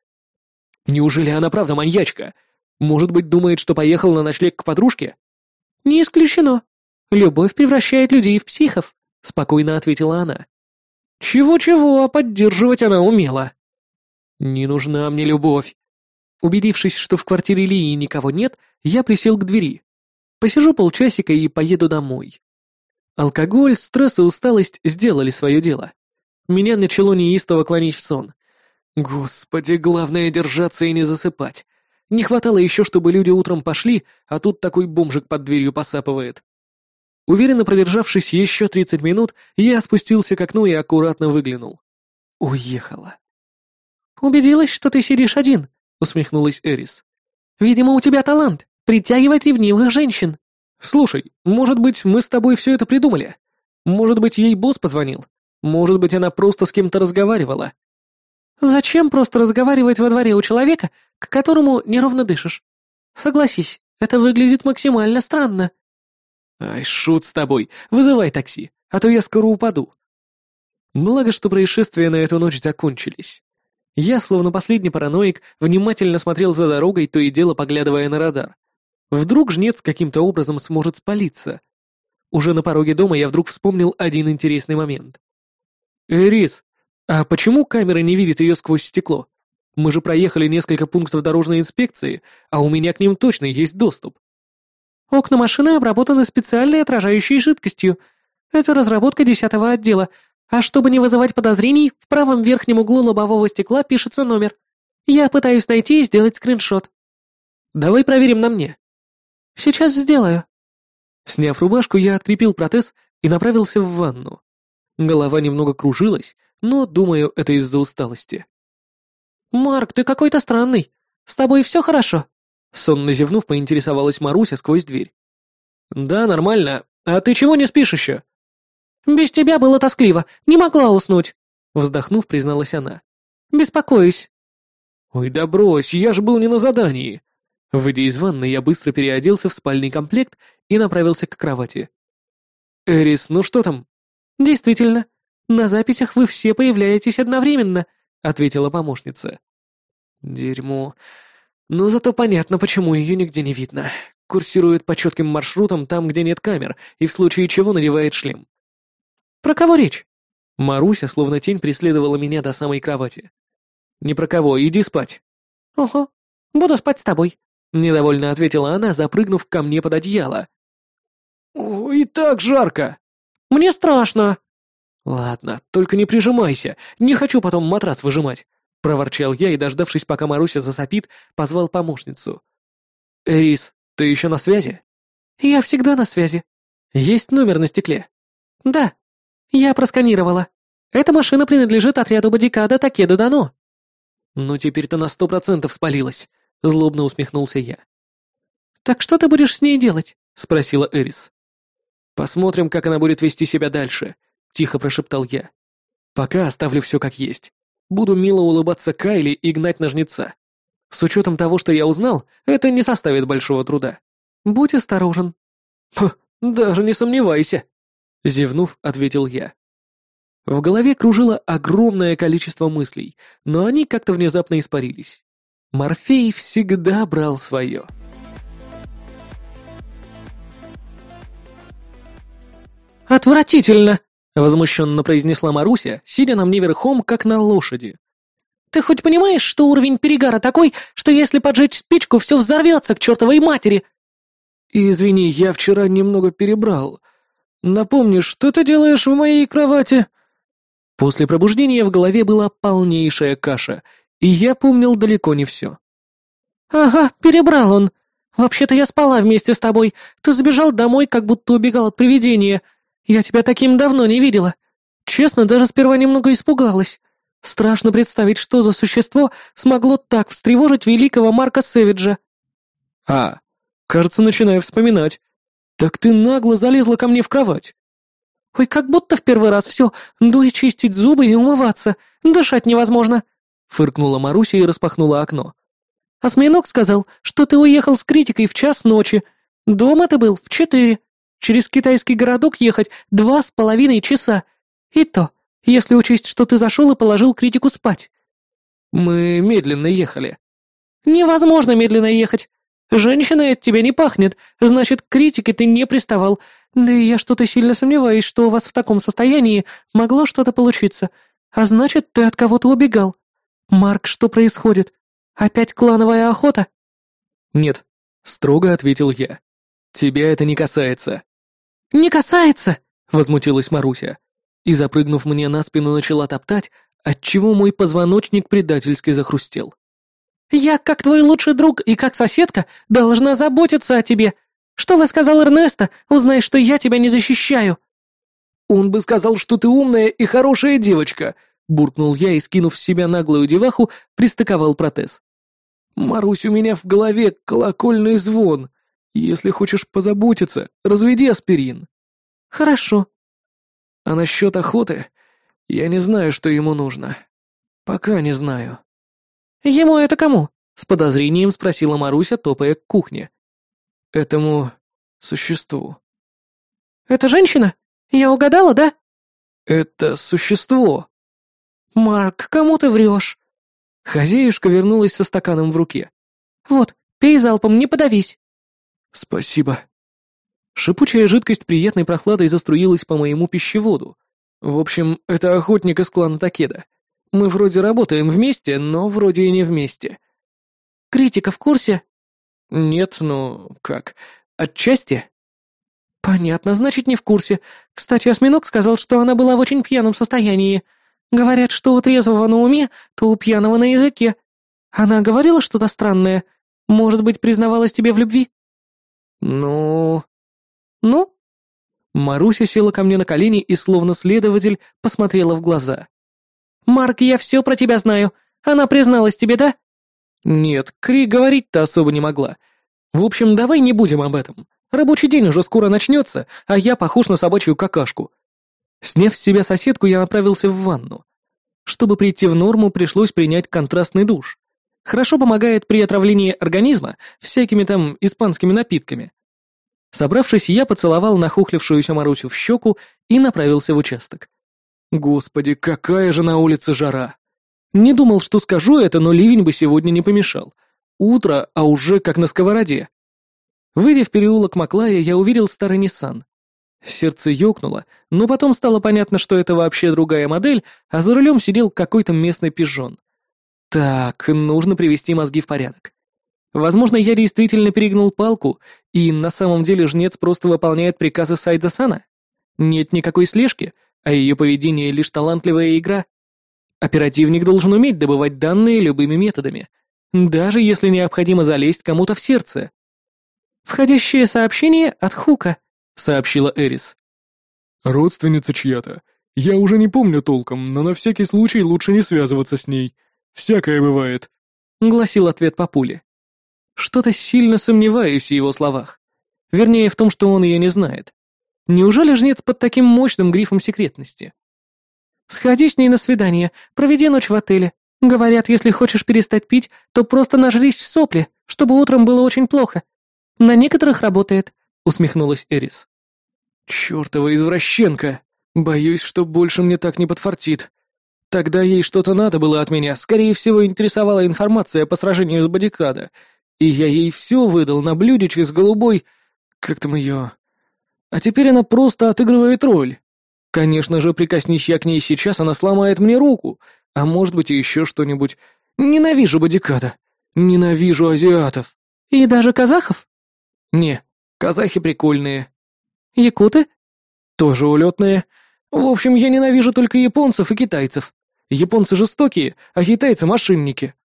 Неужели она правда маньячка? Может быть, думает, что поехал на ночлег к подружке? Не исключено. Любовь превращает людей в психов, спокойно ответила она. Чего-чего, а поддерживать она умела. Не нужна мне любовь. Убедившись, что в квартире Лии никого нет, я присел к двери. Посижу полчасика и поеду домой. Алкоголь, стресс и усталость сделали свое дело. Меня начало неистово клонить в сон. Господи, главное держаться и не засыпать. Не хватало еще, чтобы люди утром пошли, а тут такой бомжик под дверью посапывает. Уверенно продержавшись еще 30 минут, я спустился к окну и аккуратно выглянул. Уехала. «Убедилась, что ты сидишь один», — усмехнулась Эрис. «Видимо, у тебя талант — притягивать ревнивых женщин». «Слушай, может быть, мы с тобой все это придумали? Может быть, ей босс позвонил? Может быть, она просто с кем-то разговаривала?» Зачем просто разговаривать во дворе у человека, к которому неровно дышишь? Согласись, это выглядит максимально странно. Ай, шут с тобой, вызывай такси, а то я скоро упаду. Благо, что происшествия на эту ночь закончились. Я, словно последний параноик, внимательно смотрел за дорогой, то и дело поглядывая на радар. Вдруг жнец каким-то образом сможет спалиться. Уже на пороге дома я вдруг вспомнил один интересный момент. «Эрис, «А почему камера не видит ее сквозь стекло? Мы же проехали несколько пунктов дорожной инспекции, а у меня к ним точно есть доступ». «Окна машины обработаны специальной отражающей жидкостью. Это разработка десятого отдела, а чтобы не вызывать подозрений, в правом верхнем углу лобового стекла пишется номер. Я пытаюсь найти и сделать скриншот». «Давай проверим на мне». «Сейчас сделаю». Сняв рубашку, я открепил протез и направился в ванну. Голова немного кружилась, но, думаю, это из-за усталости. «Марк, ты какой-то странный. С тобой все хорошо?» Сонно зевнув, поинтересовалась Маруся сквозь дверь. «Да, нормально. А ты чего не спишь еще?» «Без тебя было тоскливо. Не могла уснуть», — вздохнув, призналась она. «Беспокоюсь». «Ой, да брось, я же был не на задании». Выйдя из ванны, я быстро переоделся в спальный комплект и направился к кровати. «Эрис, ну что там?» «Действительно, «На записях вы все появляетесь одновременно», — ответила помощница. «Дерьмо. Но зато понятно, почему ее нигде не видно. Курсирует по четким маршрутам там, где нет камер, и в случае чего надевает шлем». «Про кого речь?» Маруся, словно тень, преследовала меня до самой кровати. «Не про кого, иди спать». «Ого, буду спать с тобой», — недовольно ответила она, запрыгнув ко мне под одеяло. «Ой, так жарко!» «Мне страшно!» «Ладно, только не прижимайся, не хочу потом матрас выжимать», — проворчал я и, дождавшись, пока Маруся засопит, позвал помощницу. «Эрис, ты еще на связи?» «Я всегда на связи». «Есть номер на стекле?» «Да, я просканировала. Эта машина принадлежит отряду бодикада Такеда Дано». «Ну теперь ты на сто процентов спалилась», — злобно усмехнулся я. «Так что ты будешь с ней делать?» — спросила Эрис. «Посмотрим, как она будет вести себя дальше», — тихо прошептал я. «Пока оставлю все как есть. Буду мило улыбаться Кайли и гнать ножница. С учетом того, что я узнал, это не составит большого труда. Будь осторожен». «Хм, даже не сомневайся», — зевнув, ответил я. В голове кружило огромное количество мыслей, но они как-то внезапно испарились. Морфей всегда брал свое. «Отвратительно!» возмущенно произнесла Маруся, сидя на мне верхом, как на лошади. Ты хоть понимаешь, что уровень перегара такой, что если поджечь спичку, все взорвется к чертовой матери?» «Извини, я вчера немного перебрал. Напомни, что ты делаешь в моей кровати?» После пробуждения в голове была полнейшая каша, и я помнил далеко не все. «Ага, перебрал он. Вообще-то я спала вместе с тобой. Ты сбежал домой, как будто убегал от привидения. Я тебя таким давно не видела. Честно, даже сперва немного испугалась. Страшно представить, что за существо смогло так встревожить великого Марка Сэвиджа». «А, кажется, начинаю вспоминать. Так ты нагло залезла ко мне в кровать». «Ой, как будто в первый раз все, дуй чистить зубы и умываться, дышать невозможно», — фыркнула Маруся и распахнула окно. «Осьминог сказал, что ты уехал с критикой в час ночи. Дома ты был в четыре. Через китайский городок ехать два с половиной часа. И то, если учесть, что ты зашел и положил критику спать». «Мы медленно ехали». «Невозможно медленно ехать. Женщина от тебя не пахнет, значит, к критике ты не приставал. Да и я что-то сильно сомневаюсь, что у вас в таком состоянии могло что-то получиться. А значит, ты от кого-то убегал. Марк, что происходит? Опять клановая охота?» «Нет», — строго ответил я. «Тебя это не касается». «Не касается?» — возмутилась Маруся. И, запрыгнув мне на спину, начала топтать, отчего мой позвоночник предательски захрустел. «Я, как твой лучший друг и как соседка, должна заботиться о тебе. Что бы сказал Эрнесто, узнай, что я тебя не защищаю?» «Он бы сказал, что ты умная и хорошая девочка», — буркнул я и, скинув с себя наглую деваху, пристыковал протез. «Марусь, у меня в голове колокольный звон. Если хочешь позаботиться, разведи аспирин». «Хорошо». «А насчет охоты, я не знаю, что ему нужно. Пока не знаю». «Ему это кому?» — с подозрением спросила Маруся, топая к кухне. «Этому существу». «Это женщина? Я угадала, да?» «Это существо». «Марк, кому ты врешь?» Хозяюшка вернулась со стаканом в руке. «Вот, пей залпом, не подавись». «Спасибо». Шипучая жидкость приятной прохладой заструилась по моему пищеводу. В общем, это охотник из клана Такеда. Мы вроде работаем вместе, но вроде и не вместе. Критика в курсе? Нет, ну, как, отчасти. Понятно, значит, не в курсе. Кстати, осьминог сказал, что она была в очень пьяном состоянии. Говорят, что у трезвого на уме, то у пьяного на языке. Она говорила что-то странное. Может быть, признавалась тебе в любви? Ну... Ну? Маруся села ко мне на колени и, словно следователь, посмотрела в глаза. «Марк, я все про тебя знаю. Она призналась тебе, да?» «Нет, Кри говорить-то особо не могла. В общем, давай не будем об этом. Рабочий день уже скоро начнется, а я похож на собачью какашку». Сняв с себя соседку, я направился в ванну. Чтобы прийти в норму, пришлось принять контрастный душ. Хорошо помогает при отравлении организма всякими там испанскими напитками. Собравшись, я поцеловал нахухлившуюся Марусю в щеку и направился в участок. Господи, какая же на улице жара! Не думал, что скажу это, но ливень бы сегодня не помешал. Утро, а уже как на сковороде. Выйдя в переулок Маклая, я увидел старый Ниссан. Сердце ёкнуло, но потом стало понятно, что это вообще другая модель, а за рулем сидел какой-то местный пижон. Так, нужно привести мозги в порядок. Возможно, я действительно перегнул палку, и на самом деле жнец просто выполняет приказы Сайдзасана? Нет никакой слежки, а ее поведение лишь талантливая игра. Оперативник должен уметь добывать данные любыми методами, даже если необходимо залезть кому-то в сердце. «Входящее сообщение от Хука», — сообщила Эрис. «Родственница чья-то. Я уже не помню толком, но на всякий случай лучше не связываться с ней. Всякое бывает», — гласил ответ папули. Что-то сильно сомневаюсь в его словах. Вернее, в том, что он ее не знает. Неужели жнец под таким мощным грифом секретности? «Сходи с ней на свидание, проведи ночь в отеле. Говорят, если хочешь перестать пить, то просто нажрись сопли, чтобы утром было очень плохо. На некоторых работает», — усмехнулась Эрис. «Чёртова извращенка! Боюсь, что больше мне так не подфартит. Тогда ей что-то надо было от меня, скорее всего, интересовала информация по сражению с Бодикадо, и я ей все выдал на блюдечке с голубой... Как там ее... А теперь она просто отыгрывает роль. Конечно же, прикоснись я к ней сейчас, она сломает мне руку, А может быть, и еще что-нибудь. Ненавижу бодикада. Ненавижу азиатов. И даже казахов? Не, казахи прикольные. Якуты? Тоже улетные. В общем, я ненавижу только японцев и китайцев. Японцы жестокие, а китайцы мошенники.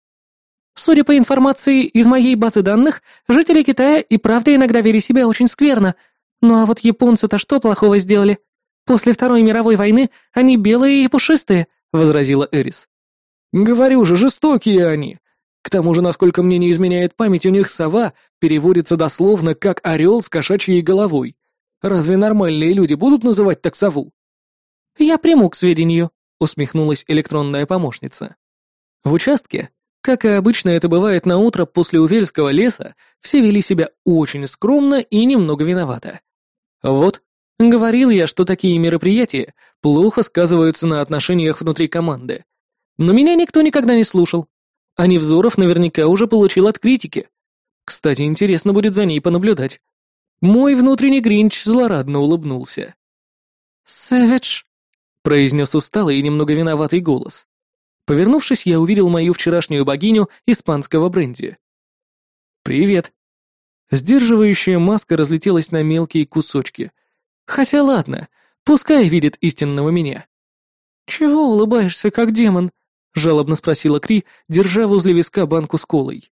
Судя по информации из моей базы данных, жители Китая и правда иногда вели себя очень скверно. Ну а вот японцы-то что плохого сделали? После Второй мировой войны они белые и пушистые, возразила Эрис. Говорю же, жестокие они. К тому же, насколько мне не изменяет память, у них сова переводится дословно как орел с кошачьей головой. Разве нормальные люди будут называть так сову? Я приму к сведению, усмехнулась электронная помощница. В участке, как и обычно это бывает на утро после Увельского леса, все вели себя очень скромно и немного виновато. Вот, говорил я, что такие мероприятия плохо сказываются на отношениях внутри команды. Но меня никто никогда не слушал. А Невзоров наверняка уже получил от критики. Кстати, интересно будет за ней понаблюдать. Мой внутренний Гринч злорадно улыбнулся. «Сэвидж», произнес усталый и немного виноватый голос. Повернувшись, я увидел мою вчерашнюю богиню испанского бренди. «Привет». Сдерживающая маска разлетелась на мелкие кусочки. Хотя ладно, пускай видит истинного меня. «Чего улыбаешься, как демон?» — жалобно спросила Кри, держа возле виска банку с колой.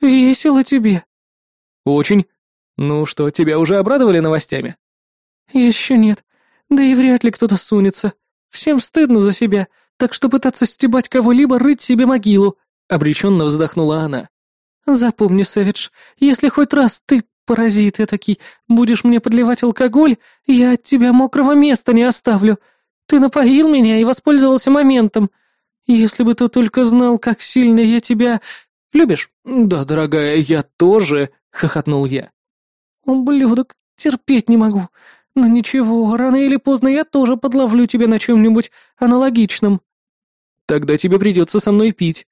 «Весело тебе». «Очень. Ну что, тебя уже обрадовали новостями?» «Еще нет. Да и вряд ли кто-то сунется. Всем стыдно за себя, так что пытаться стебать кого-либо рыть себе могилу», — обреченно вздохнула она. «Запомни, Сэвидж, если хоть раз ты, паразит этакий, будешь мне подливать алкоголь, я от тебя мокрого места не оставлю. Ты напоил меня и воспользовался моментом. Если бы ты только знал, как сильно я тебя... Любишь?» «Да, дорогая, я тоже», — хохотнул я. «Ублюдок, терпеть не могу. «Ну ничего, рано или поздно я тоже подловлю тебя на чем-нибудь аналогичном». «Тогда тебе придется со мной пить».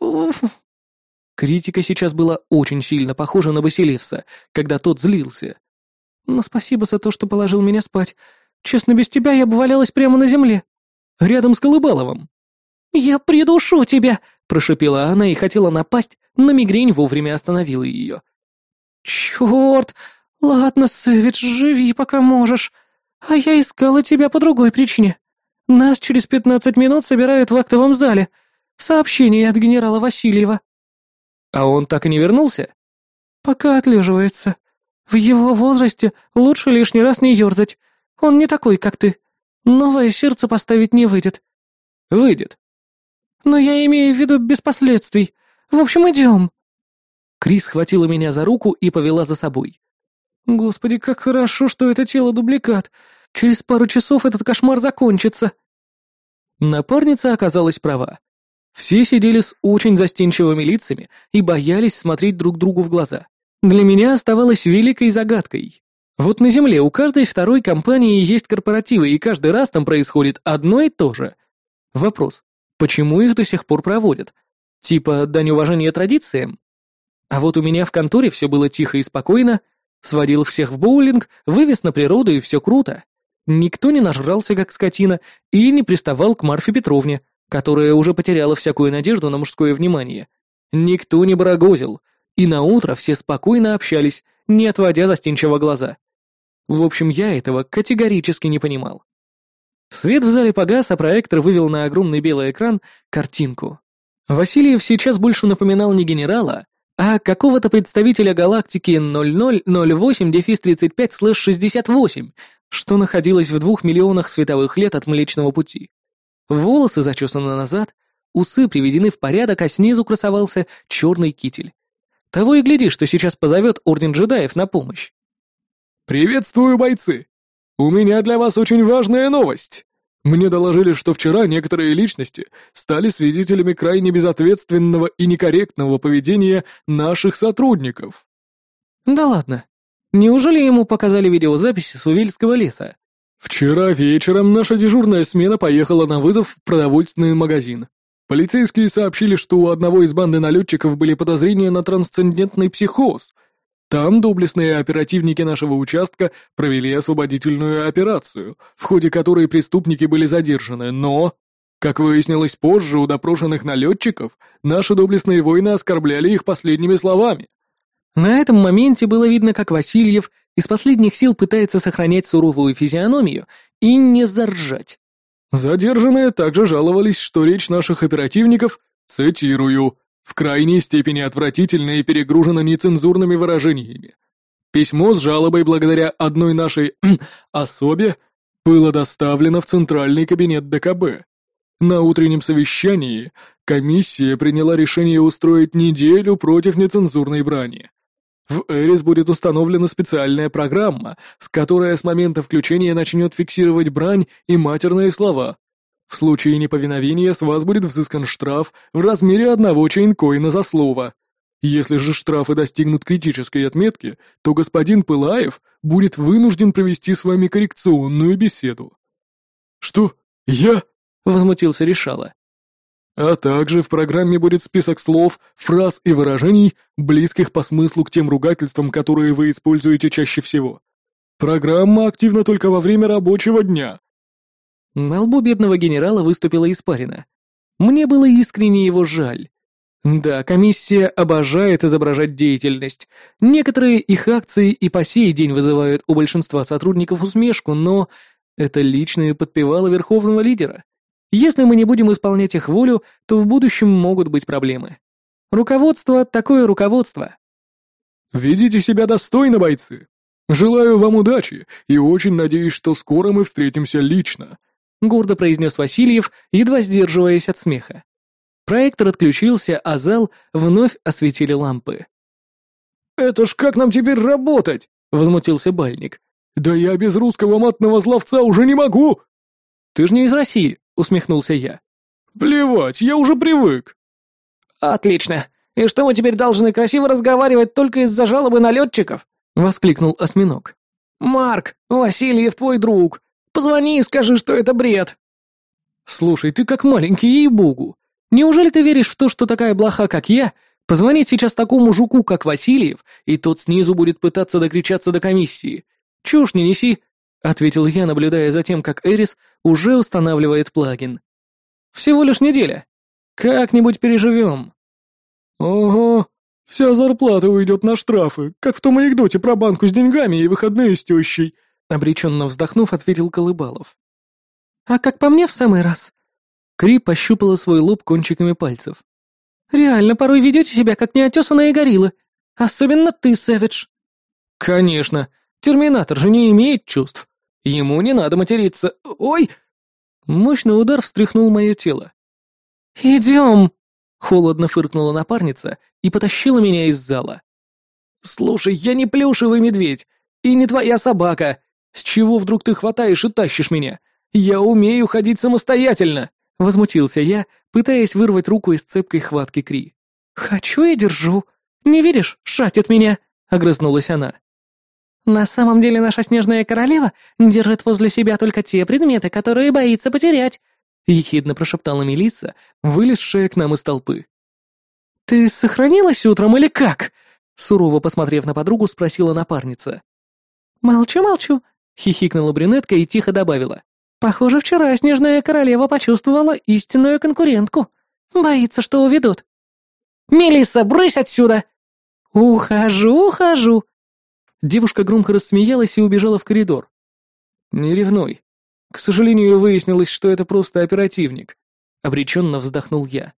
«Уф». Критика сейчас была очень сильно похожа на Басилевса, когда тот злился. «Но спасибо за то, что положил меня спать. Честно, без тебя я бы валялась прямо на земле». «Рядом с Колыбаловым». «Я придушу тебя!» — прошепела она и хотела напасть, но мигрень вовремя остановила ее. «Черт! «Ладно, Сэвидж, живи, пока можешь. А я искала тебя по другой причине. Нас через пятнадцать минут собирают в актовом зале. Сообщение от генерала Васильева». «А он так и не вернулся?» «Пока отлеживается. В его возрасте лучше лишний раз не ерзать. Он не такой, как ты. Новое сердце поставить не выйдет». «Выйдет». «Но я имею в виду без последствий. В общем, идем». Крис схватила меня за руку и повела за собой. Господи, как хорошо, что это тело дубликат. Через пару часов этот кошмар закончится. Напарница оказалась права. Все сидели с очень застенчивыми лицами и боялись смотреть друг другу в глаза. Для меня оставалось великой загадкой. Вот на Земле у каждой второй компании есть корпоративы, и каждый раз там происходит одно и то же. Вопрос, почему их до сих пор проводят? Типа дань уважения традициям? А вот у меня в конторе все было тихо и спокойно, Сводил всех в боулинг, вывез на природу и все круто. Никто не нажрался, как скотина, и не приставал к Марфе Петровне, которая уже потеряла всякую надежду на мужское внимание. Никто не барагозил, и на утро все спокойно общались, не отводя застенчиво глаза. В общем, я этого категорически не понимал. Свет в зале погас, а проектор вывел на огромный белый экран картинку. Васильев сейчас больше напоминал не генерала, а какого-то представителя галактики 0008-35-68, что находилось в двух миллионах световых лет от Млечного Пути. Волосы зачесаны назад, усы приведены в порядок, а снизу красовался черный китель. Того и гляди, что сейчас позовет Орден джедаев на помощь. «Приветствую, бойцы! У меня для вас очень важная новость!» Мне доложили, что вчера некоторые личности стали свидетелями крайне безответственного и некорректного поведения наших сотрудников. Да ладно. Неужели ему показали видеозаписи с Увельского леса? Вчера вечером наша дежурная смена поехала на вызов в продовольственный магазин. Полицейские сообщили, что у одного из банды налетчиков были подозрения на трансцендентный психоз — там доблестные оперативники нашего участка провели освободительную операцию, в ходе которой преступники были задержаны, но... Как выяснилось позже, у допрошенных налетчиков наши доблестные воины оскорбляли их последними словами. На этом моменте было видно, как Васильев из последних сил пытается сохранять суровую физиономию и не заржать. Задержанные также жаловались, что речь наших оперативников, цитирую, в крайней степени отвратительна и перегружена нецензурными выражениями. Письмо с жалобой благодаря одной нашей особе было доставлено в центральный кабинет ДКБ. На утреннем совещании комиссия приняла решение устроить неделю против нецензурной брани. В Эрис будет установлена специальная программа, с которой с момента включения начнет фиксировать брань и матерные слова. В случае неповиновения с вас будет взыскан штраф в размере одного чейнкоина за слово. Если же штрафы достигнут критической отметки, то господин Пылаев будет вынужден провести с вами коррекционную беседу. «Что? Я?» — возмутился Решала. А также в программе будет список слов, фраз и выражений, близких по смыслу к тем ругательствам, которые вы используете чаще всего. Программа активна только во время рабочего дня. На лбу бедного генерала выступила испарина. Мне было искренне его жаль. Да, комиссия обожает изображать деятельность. Некоторые их акции и по сей день вызывают у большинства сотрудников усмешку, но это личные подпевалы верховного лидера. Если мы не будем исполнять их волю, то в будущем могут быть проблемы. Руководство — такое руководство. Ведите себя достойно, бойцы. Желаю вам удачи и очень надеюсь, что скоро мы встретимся лично», — гордо произнес Васильев, едва сдерживаясь от смеха. Проектор отключился, а зал вновь осветили лампы. «Это ж как нам теперь работать?» — возмутился Бальник. «Да я без русского матного словца уже не могу!» «Ты ж не из России», — усмехнулся я. «Плевать, я уже привык». «Отлично. И что мы теперь должны красиво разговаривать только из-за жалобы налетчиков?» — воскликнул осьминог. «Марк, Васильев твой друг. Позвони и скажи, что это бред». «Слушай, ты как маленький, ей-богу. Неужели ты веришь в то, что такая блоха, как я, позвонит сейчас такому жуку, как Васильев, и тот снизу будет пытаться докричаться до комиссии? Чушь не неси, ответил я, наблюдая за тем, как Эрис уже устанавливает плагин. Всего лишь неделя. Как-нибудь переживем. Ого, вся зарплата уйдет на штрафы, как в том анекдоте про банку с деньгами и выходные с тещей. Обреченно вздохнув, ответил Колыбалов. А как по мне в самый раз. Кри пощупала свой лоб кончиками пальцев. «Реально, порой ведете себя, как неотесанные гориллы. Особенно ты, Сэвидж». «Конечно. Терминатор же не имеет чувств. Ему не надо материться. Ой!» Мощный удар встряхнул мое тело. «Идем!» — холодно фыркнула напарница и потащила меня из зала. «Слушай, я не плюшевый медведь и не твоя собака. С чего вдруг ты хватаешь и тащишь меня? Я умею ходить самостоятельно!» — возмутился я, пытаясь вырвать руку из цепкой хватки Кри. «Хочу и держу. Не видишь, шатит меня!» — огрызнулась она. «На самом деле наша снежная королева держит возле себя только те предметы, которые боится потерять», — ехидно прошептала Мелисса, вылезшая к нам из толпы. «Ты сохранилась утром или как?» — сурово посмотрев на подругу, спросила напарница. «Молчу-молчу», — хихикнула брюнетка и тихо добавила. «Похоже, вчера снежная королева почувствовала истинную конкурентку. Боится, что уведут». «Мелисса, брысь отсюда!» «Ухожу, ухожу», Девушка громко рассмеялась и убежала в коридор. «Не ревнуй. К сожалению, выяснилось, что это просто оперативник». Обреченно вздохнул я.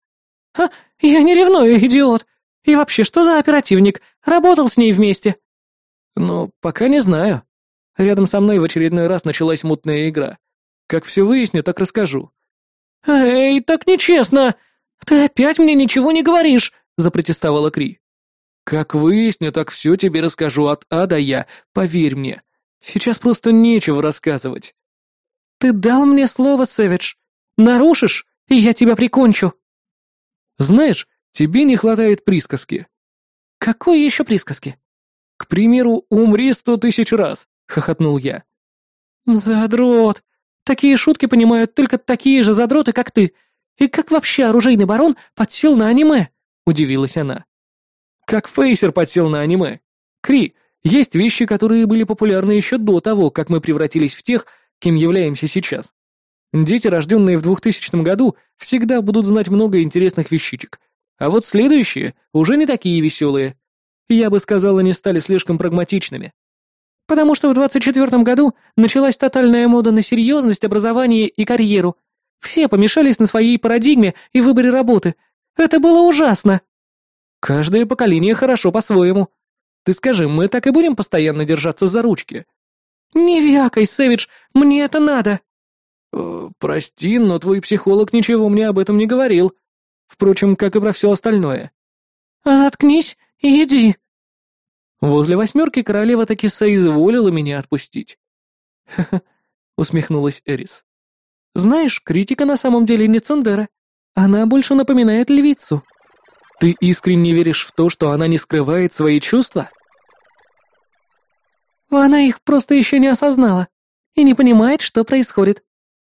«А, я не ревную, идиот! И вообще, что за оперативник? Работал с ней вместе?» «Ну, пока не знаю. Рядом со мной в очередной раз началась мутная игра. Как все выясню, так расскажу». «Эй, так нечестно! Ты опять мне ничего не говоришь!» — запротестовала Кри. Как выясню, так все тебе расскажу от А до Я, поверь мне. Сейчас просто нечего рассказывать. Ты дал мне слово, Сэвидж. Нарушишь, и я тебя прикончу. Знаешь, тебе не хватает присказки. Какой еще присказки? К примеру, умри сто тысяч раз, хохотнул я. Задрот. Такие шутки понимают только такие же задроты, как ты. И как вообще оружейный барон подсел на аниме? Удивилась она. Как Фейсер подсел на аниме. Кри, есть вещи, которые были популярны еще до того, как мы превратились в тех, кем являемся сейчас. Дети, рожденные в 2000 году, всегда будут знать много интересных вещичек. А вот следующие уже не такие веселые. Я бы сказал, они стали слишком прагматичными. Потому что в 24 году началась тотальная мода на серьезность, образование и карьеру. Все помешались на своей парадигме и выборе работы. Это было ужасно. Каждое поколение хорошо по-своему. Ты скажи, мы так и будем постоянно держаться за ручки? Не вякай, Сэвидж, мне это надо. Э, прости, но твой психолог ничего мне об этом не говорил. Впрочем, как и про все остальное. Заткнись и иди. Возле восьмерки королева таки соизволила меня отпустить. «Ха-ха», — усмехнулась Эрис. «Знаешь, критика на самом деле не Цендера. Она больше напоминает львицу. Ты искренне веришь в то, что она не скрывает свои чувства?» «Она их просто еще не осознала и не понимает, что происходит.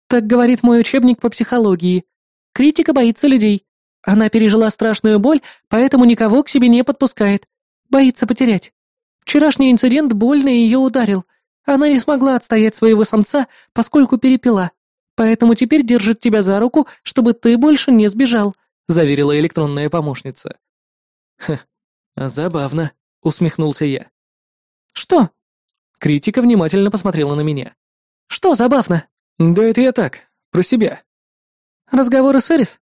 Так говорит мой учебник по психологии. Критика боится людей. Она пережила страшную боль, поэтому никого к себе не подпускает. Боится потерять. Вчерашний инцидент больно ее ударил. Она не смогла отстоять своего самца, поскольку перепила. Поэтому теперь держит тебя за руку, чтобы ты больше не сбежал», — заверила электронная помощница. «Хм, забавно», — усмехнулся я. «Что?» Критика внимательно посмотрела на меня. «Что забавно?» «Да это я так, про себя». «Разговоры с Эрис?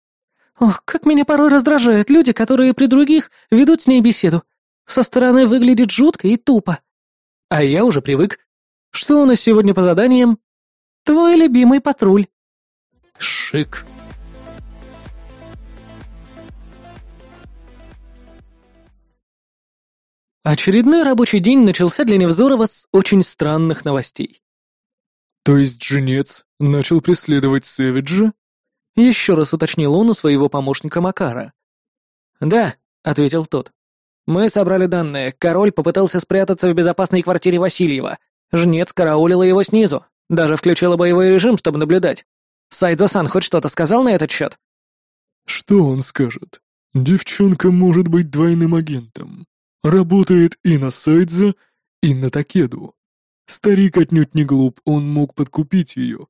Ох, как меня порой раздражают люди, которые при других ведут с ней беседу. Со стороны выглядит жутко и тупо. А я уже привык. Что у нас сегодня по заданиям? Твой любимый патруль. Шик. Очередной рабочий день начался для Невзорова с очень странных новостей. «То есть женец начал преследовать Сэвиджа?» Еще раз уточнил он у своего помощника Макара. «Да», — ответил тот. Мы собрали данные. Король попытался спрятаться в безопасной квартире Васильева. Жнец караулила его снизу. Даже включила боевой режим, чтобы наблюдать. Сайдзо-сан хоть что-то сказал на этот счет? Что он скажет? Девчонка может быть двойным агентом. Работает и на Сайдзо, и на Такеду. Старик отнюдь не глуп, он мог подкупить ее.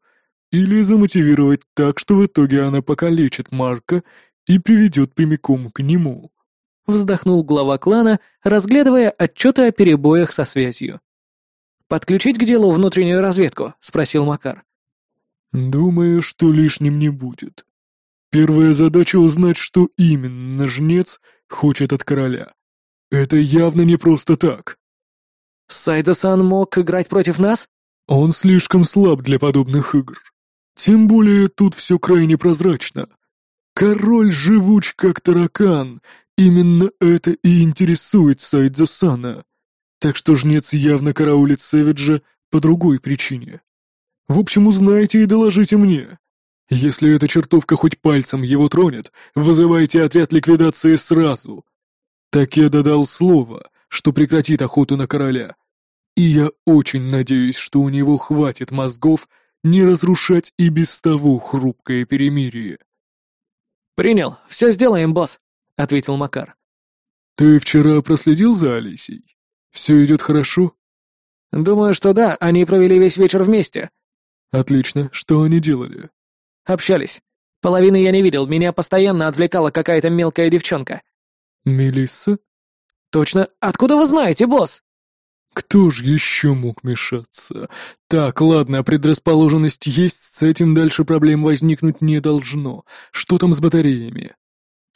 Или замотивировать так, что в итоге она покалечит Марка и приведет прямиком к нему вздохнул глава клана, разглядывая отчеты о перебоях со связью. «Подключить к делу внутреннюю разведку?» — спросил Макар. «Думаю, что лишним не будет. Первая задача — узнать, что именно жнец хочет от короля. Это явно не просто так». «Сайда-сан мог играть против нас?» «Он слишком слаб для подобных игр. Тем более тут все крайне прозрачно. Король живуч как таракан Именно это и интересует Сайдзо-сана. Так что жнец явно караулит Сэвиджа по другой причине. В общем, узнайте и доложите мне. Если эта чертовка хоть пальцем его тронет, вызывайте отряд ликвидации сразу. Так я додал слово, что прекратит охоту на короля. И я очень надеюсь, что у него хватит мозгов не разрушать и без того хрупкое перемирие. «Принял. Все сделаем, босс», — ответил Макар. «Ты вчера проследил за Алисей? Все идет хорошо?» «Думаю, что да, они провели весь вечер вместе». «Отлично. Что они делали?» «Общались. Половины я не видел, меня постоянно отвлекала какая-то мелкая девчонка». «Мелисса?» «Точно. Откуда вы знаете, босс?» «Кто же еще мог мешаться? Так, ладно, предрасположенность есть, с этим дальше проблем возникнуть не должно. Что там с батареями?»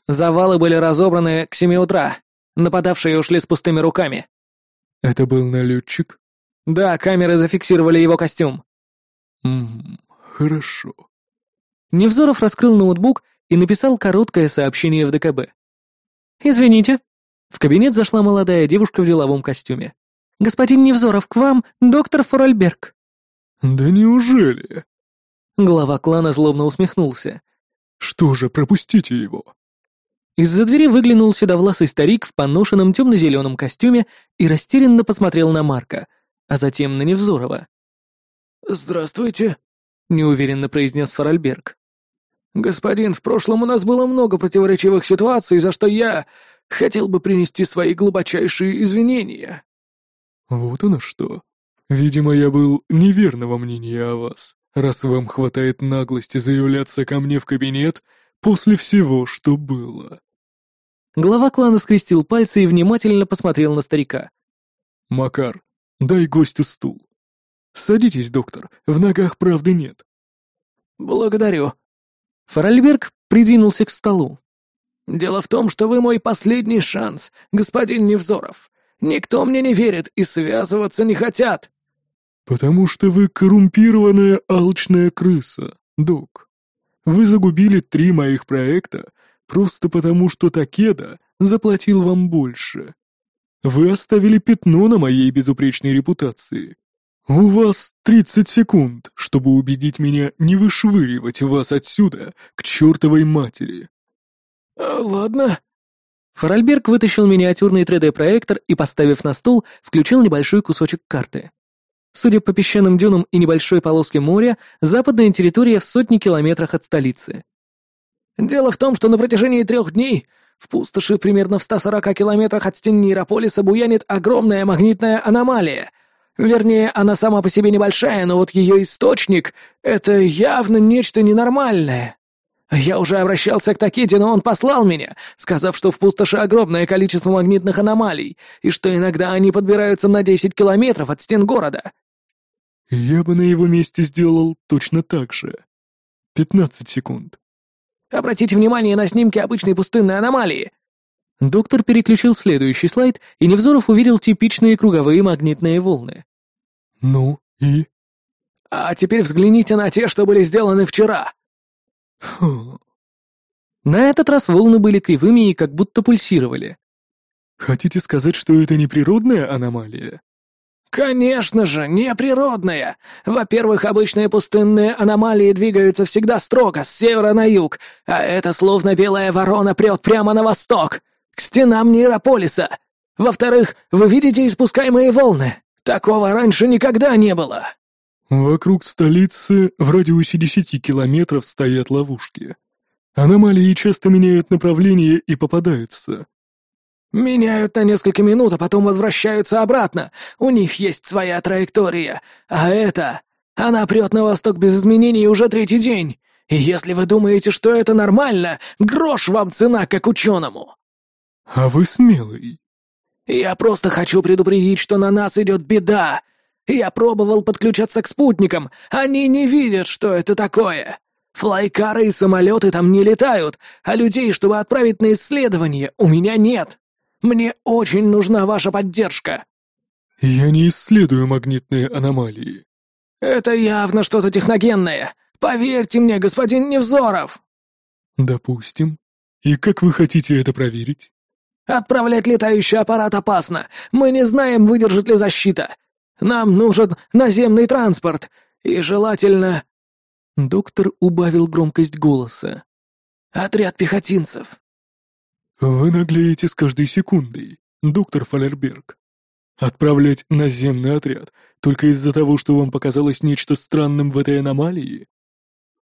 Завалы были разобраны к семи утра. Нападавшие ушли с пустыми руками. Это был налетчик? Да, камеры зафиксировали его костюм. Ммм, хорошо. Невзоров раскрыл ноутбук и написал короткое сообщение в ДКБ. «Извините». В кабинет зашла молодая девушка в деловом костюме. «Господин Невзоров, к вам доктор Форальберг». «Да неужели?» Глава клана злобно усмехнулся. «Что же, пропустите его. Из-за двери выглянул седовласый старик в поношенном темно-зеленом костюме и растерянно посмотрел на Марка, а затем на Невзорова. «Здравствуйте», — неуверенно произнес Фаральберг. «Господин, в прошлом у нас было много противоречивых ситуаций, за что я хотел бы принести свои глубочайшие извинения». «Вот оно что. Видимо, я был неверного мнения о вас, раз вам хватает наглости заявляться ко мне в кабинет после всего, что было». Глава клана скрестил пальцы и внимательно посмотрел на старика. «Макар, дай гостю стул. Садитесь, доктор, в ногах правды нет». «Благодарю». Фаральберг придвинулся к столу. «Дело в том, что вы мой последний шанс, господин Невзоров. Никто мне не верит и связываться не хотят». «Потому что вы коррумпированная алчная крыса, док. Вы загубили три моих проекта просто потому, что Такеда заплатил вам больше. Вы оставили пятно на моей безупречной репутации. У вас 30 секунд, чтобы убедить меня не вышвыривать вас отсюда к чертовой матери». А, «Ладно», Фаральберг вытащил миниатюрный 3D-проектор и, поставив на стол, включил небольшой кусочек карты. Судя по песчаным дюнам и небольшой полоске моря, западная территория в сотни километрах от столицы. «Дело в том, что на протяжении трех дней в пустоши примерно в 140 километрах от стен Нейрополиса буянит огромная магнитная аномалия. Вернее, она сама по себе небольшая, но вот ее источник — это явно нечто ненормальное. Я уже обращался к Такеде, но он послал меня, сказав, что в пустоши огромное количество магнитных аномалий, и что иногда они подбираются на 10 километров от стен города. Я бы на его месте сделал точно так же. 15 секунд. Обратите внимание на снимки обычной пустынной аномалии. Доктор переключил следующий слайд, и Невзоров увидел типичные круговые магнитные волны. Ну и? А теперь взгляните на те, что были сделаны вчера. Фу. На этот раз волны были кривыми и как будто пульсировали. Хотите сказать, что это не природная аномалия? Конечно же, неприродная. Во-первых, обычные пустынные аномалии двигаются всегда строго, с севера на юг, а это словно белая ворона прет прямо на восток, к стенам Нейрополиса. Во-вторых, вы видите испускаемые волны. Такого раньше никогда не было. Вокруг столицы в радиусе 10 километров стоят ловушки. Аномалии часто меняют направление и попадаются. Меняют на несколько минут, а потом возвращаются обратно. У них есть своя траектория. А это... Она прет на восток без изменений уже третий день. И если вы думаете, что это нормально, грош вам цена как ученому. А вы смелый. Я просто хочу предупредить, что на нас идет беда. Я пробовал подключаться к спутникам. Они не видят, что это такое. Флайкары и самолеты там не летают, а людей, чтобы отправить на исследование, у меня нет. Мне очень нужна ваша поддержка». «Я не исследую магнитные аномалии». «Это явно что-то техногенное. Поверьте мне, господин Невзоров». «Допустим. И как вы хотите это проверить?» «Отправлять летающий аппарат опасно. Мы не знаем, выдержит ли защита. Нам нужен наземный транспорт, и желательно...» Доктор убавил громкость голоса. «Отряд пехотинцев». «Вы наглеете с каждой секундой, доктор Фалерберг. Отправлять наземный отряд только из-за того, что вам показалось нечто странным в этой аномалии?»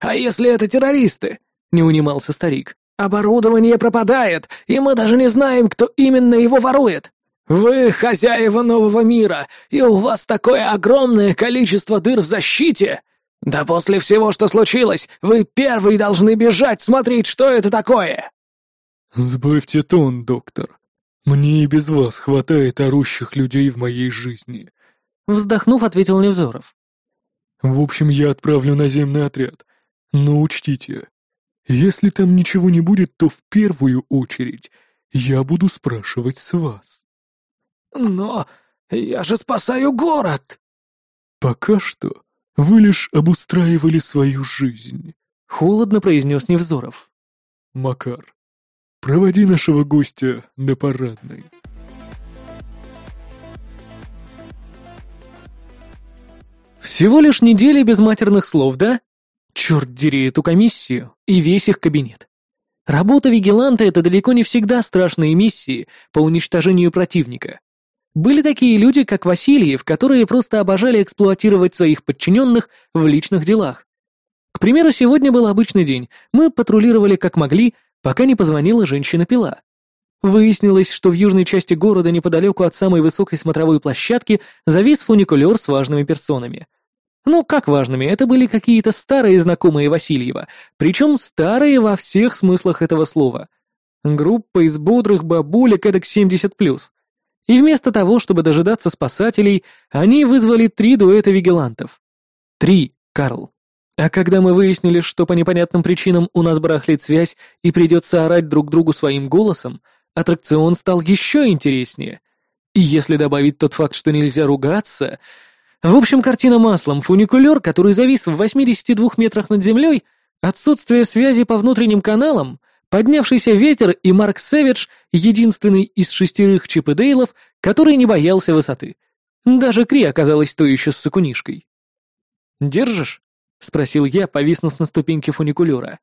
«А если это террористы?» — не унимался старик. «Оборудование пропадает, и мы даже не знаем, кто именно его ворует. «Вы хозяева нового мира, и у вас такое огромное количество дыр в защите! Да после всего, что случилось, вы первый должны бежать смотреть, что это такое!» «Сбавьте тон, доктор. Мне и без вас хватает орущих людей в моей жизни», — вздохнув, ответил Невзоров. «В общем, я отправлю наземный отряд. Но учтите, если там ничего не будет, то в первую очередь я буду спрашивать с вас». «Но я же спасаю город!» «Пока что вы лишь обустраивали свою жизнь», — холодно произнес Невзоров. «Макар, проводи нашего гостя до парадной». Всего лишь недели без матерных слов, да? Черт дери эту комиссию и весь их кабинет. Работа вигиланта — это далеко не всегда страшные миссии по уничтожению противника. Были такие люди, как Васильев, которые просто обожали эксплуатировать своих подчиненных в личных делах. К примеру, сегодня был обычный день, мы патрулировали как могли, пока не позвонила женщина-пила. Выяснилось, что в южной части города неподалеку от самой высокой смотровой площадки завис фуникулер с важными персонами. Ну, как важными, это были какие-то старые знакомые Васильева, причем старые во всех смыслах этого слова. Группа из бодрых бабулек эдак 70+. И вместо того, чтобы дожидаться спасателей, они вызвали три дуэта вигилантов. Три, Карл. А когда мы выяснили, что по непонятным причинам у нас барахлит связь и придется орать друг другу своим голосом, аттракцион стал еще интереснее. И если добавить тот факт, что нельзя ругаться... В общем, картина маслом, фуникулер, который завис в 82 метрах над землей, отсутствие связи по внутренним каналам, поднявшийся ветер и Марк Сэвидж, единственный из шестерых Чип и Дейлов, который не боялся высоты. Даже Кри оказалась той еще с сакунишкой. «Держишь?» — спросил я, повиснув на ступеньке фуникулера.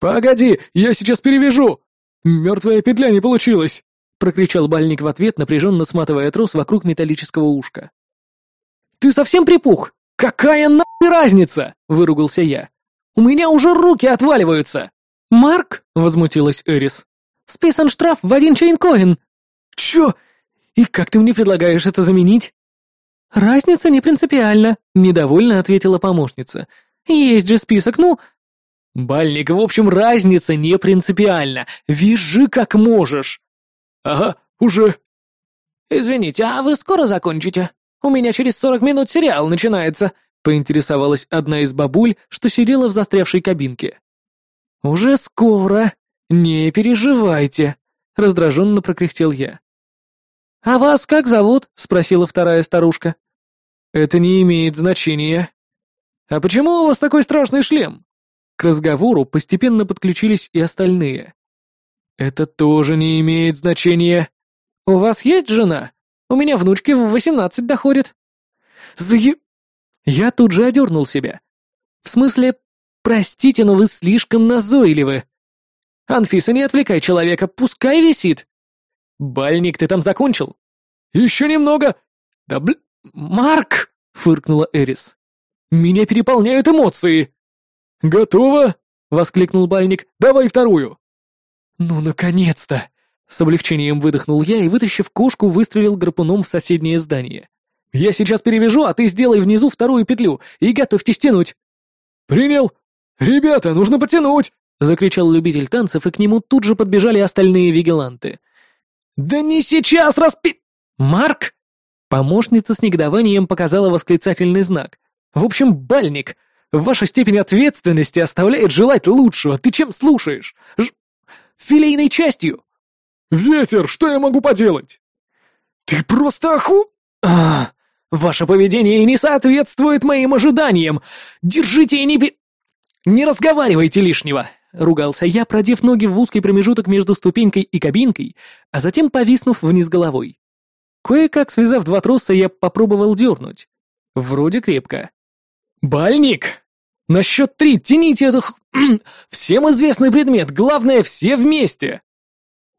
«Погоди, я сейчас перевяжу! Мертвая петля не получилась!» — прокричал бальник в ответ, напряженно сматывая трос вокруг металлического ушка. «Ты совсем припух? Какая нахуй разница?» — выругался я. «У меня уже руки отваливаются!» «Марк!» — возмутилась Эрис. «Списан штраф в один чейнкоин!» «Чё? И как ты мне предлагаешь это заменить?» «Разница не принципиальна», — недовольно ответила помощница. «Есть же список, ну...» «Бальник, в общем, разница не принципиальна. Вяжи как можешь». «Ага, уже». «Извините, а вы скоро закончите? У меня через сорок минут сериал начинается», — поинтересовалась одна из бабуль, что сидела в застрявшей кабинке. «Уже скоро. Не переживайте», — раздраженно прокряхтел я. «А вас как зовут?» — спросила вторая старушка. «Это не имеет значения». «А почему у вас такой страшный шлем?» К разговору постепенно подключились и остальные. «Это тоже не имеет значения». «У вас есть жена? У меня внучки в восемнадцать доходят». «Зае...» Я тут же одернул себя. «В смысле, простите, но вы слишком назойливы». «Анфиса, не отвлекай человека, пускай висит». «Бальник, ты там закончил?» «Еще немного!» «Да бл... Марк!» — фыркнула Эрис. «Меня переполняют эмоции!» «Готово!» — воскликнул Бальник. «Давай вторую!» «Ну, наконец-то!» С облегчением выдохнул я и, вытащив кошку, выстрелил гарпуном в соседнее здание. «Я сейчас перевяжу, а ты сделай внизу вторую петлю и готовьтесь тянуть!» «Принял! Ребята, нужно потянуть!» — закричал любитель танцев, и к нему тут же подбежали остальные вигиланты. «Да не сейчас распи...» «Марк!» Помощница с негодованием показала восклицательный знак. «В общем, бальник, ваша степень ответственности оставляет желать лучшего. Ты чем слушаешь? Ж... Филейной частью!» «Ветер, что я могу поделать?» «Ты просто оху...» а, «Ваше поведение не соответствует моим ожиданиям! Держите и не... Не разговаривайте лишнего!» — ругался я, продев ноги в узкий промежуток между ступенькой и кабинкой, а затем повиснув вниз головой. Кое-как, связав два троса, я попробовал дернуть. Вроде крепко. «Бальник! На счет три тяните эту... Всем известный предмет, главное, все вместе!»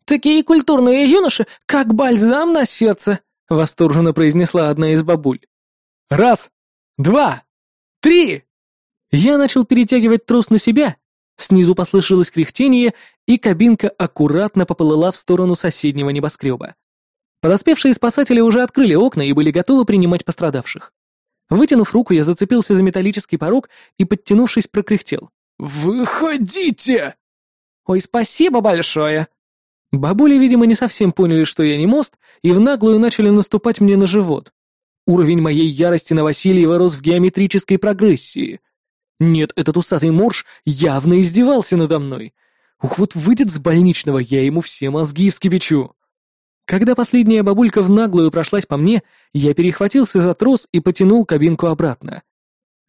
«Такие культурные юноши, как бальзам на сердце!» — восторженно произнесла одна из бабуль. «Раз, два, три!» Я начал перетягивать трос на себя, Снизу послышалось кряхтение, и кабинка аккуратно поплыла в сторону соседнего небоскреба. Подоспевшие спасатели уже открыли окна и были готовы принимать пострадавших. Вытянув руку, я зацепился за металлический порог и, подтянувшись, прокряхтел. «Выходите!» «Ой, спасибо большое!» Бабули, видимо, не совсем поняли, что я не мост, и в наглую начали наступать мне на живот. Уровень моей ярости на Васильева рос в геометрической прогрессии. Нет, этот усатый морж явно издевался надо мной. Ух, вот выйдет с больничного, я ему все мозги вскипячу. Когда последняя бабулька в наглую прошлась по мне, я перехватился за трос и потянул кабинку обратно.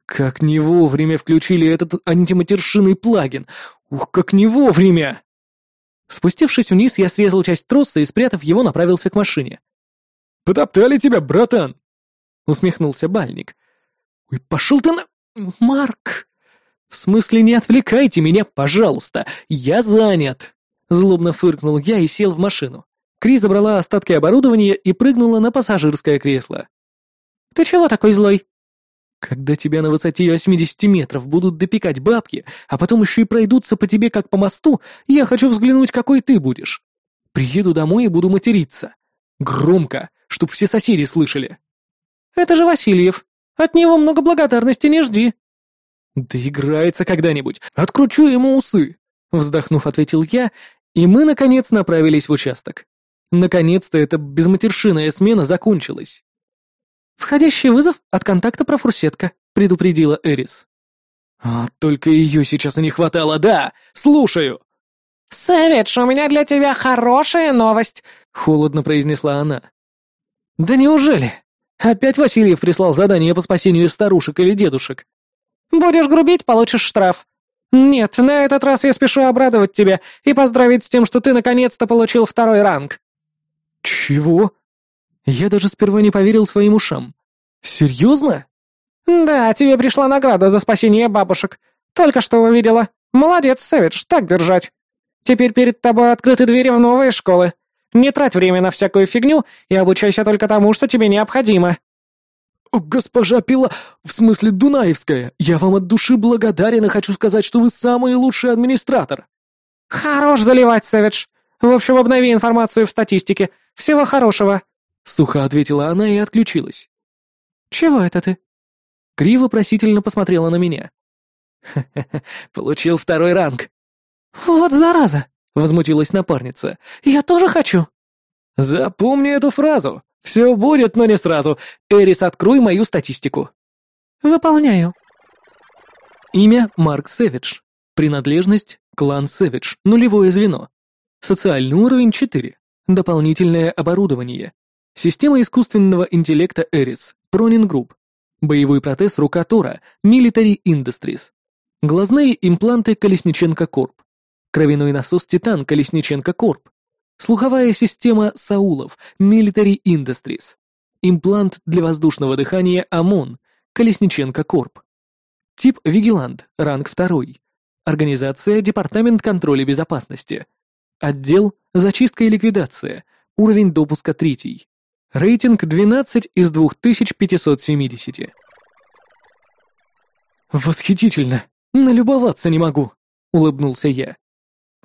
Как не вовремя включили этот антиматершинный плагин. Ух, как не вовремя! Спустившись вниз, я срезал часть троса и, спрятав его, направился к машине. «Потоптали тебя, братан!» — усмехнулся Бальник. «Ой, пошел ты на...» «Марк! В смысле, не отвлекайте меня, пожалуйста! Я занят!» Злобно фыркнул я и сел в машину. Кри забрала остатки оборудования и прыгнула на пассажирское кресло. «Ты чего такой злой?» «Когда тебя на высоте 80 метров будут допекать бабки, а потом еще и пройдутся по тебе как по мосту, я хочу взглянуть, какой ты будешь. Приеду домой и буду материться. Громко, чтоб все соседи слышали». «Это же Васильев. От него много благодарности не жди». «Да играется когда-нибудь. Откручу ему усы», — вздохнув, ответил я, и мы, наконец, направились в участок. Наконец-то эта безматершинная смена закончилась. «Входящий вызов от контакта профурсетка», — предупредила Эрис. «А, только ее сейчас и не хватало, да! Слушаю!» «Сэвидж, у меня для тебя хорошая новость», — холодно произнесла она. «Да неужели? Опять Васильев прислал задание по спасению старушек или дедушек?» «Будешь грубить, получишь штраф. Нет, на этот раз я спешу обрадовать тебя и поздравить с тем, что ты наконец-то получил второй ранг». «Чего?» Я даже сперва не поверил своим ушам. «Серьезно?» «Да, тебе пришла награда за спасение бабушек. Только что увидела. Молодец, Сэвидж, так держать. Теперь перед тобой открыты двери в новые школы. Не трать время на всякую фигню и обучайся только тому, что тебе необходимо». «Госпожа Пила, в смысле Дунаевская, я вам от души благодарен и хочу сказать, что вы самый лучший администратор». «Хорош заливать, Сэвидж. В общем, обнови информацию в статистике. Всего хорошего». Сухо ответила она и отключилась. «Чего это ты?» Криво просительно посмотрела на меня. «Ха-ха-ха, получил второй ранг». «Вот зараза!» — возмутилась напарница. «Я тоже хочу!» «Запомни эту фразу! Все будет, но не сразу! Эрис, открой мою статистику!» «Выполняю!» Имя Марк Сэвидж. Принадлежность клан Сэвидж, нулевое звено. Социальный уровень 4. Дополнительное оборудование. Система искусственного интеллекта Эрис, Пронин Групп. Боевой протез рука Тора, Military Industries. Глазные импланты Колесниченко Корп. Кровяной насос Титан Колесниченко Корп. Слуховая система Саулов Military Industries. Имплант для воздушного дыхания ОМОН Колесниченко Корп. Тип Вигилант, ранг 2. Организация Департамент контроля безопасности. Отдел Зачистка и ликвидация. Уровень допуска 3. Рейтинг 12 из 2570. «Восхитительно! Налюбоваться не могу!» — улыбнулся я.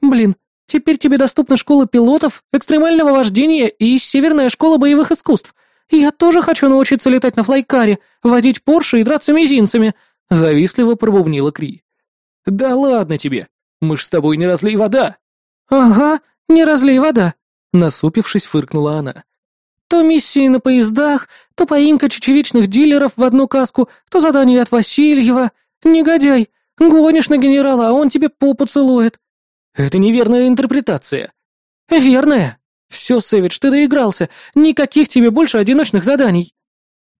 Блин, теперь тебе доступна школа пилотов, экстремального вождения и северная школа боевых искусств. Я тоже хочу научиться летать на флайкаре, водить Порше и драться мизинцами», — завистливо пробубнила Кри. «Да ладно тебе, мы ж с тобой не разлей вода». «Ага, не разлей вода», — насупившись, фыркнула она. «То миссии на поездах, то поимка чечевичных дилеров в одну каску, то задание от Васильева. Негодяй, гонишь на генерала, а он тебе попу целует. Это неверная интерпретация. Верная. Все, Сэвидж, ты доигрался. Никаких тебе больше одиночных заданий.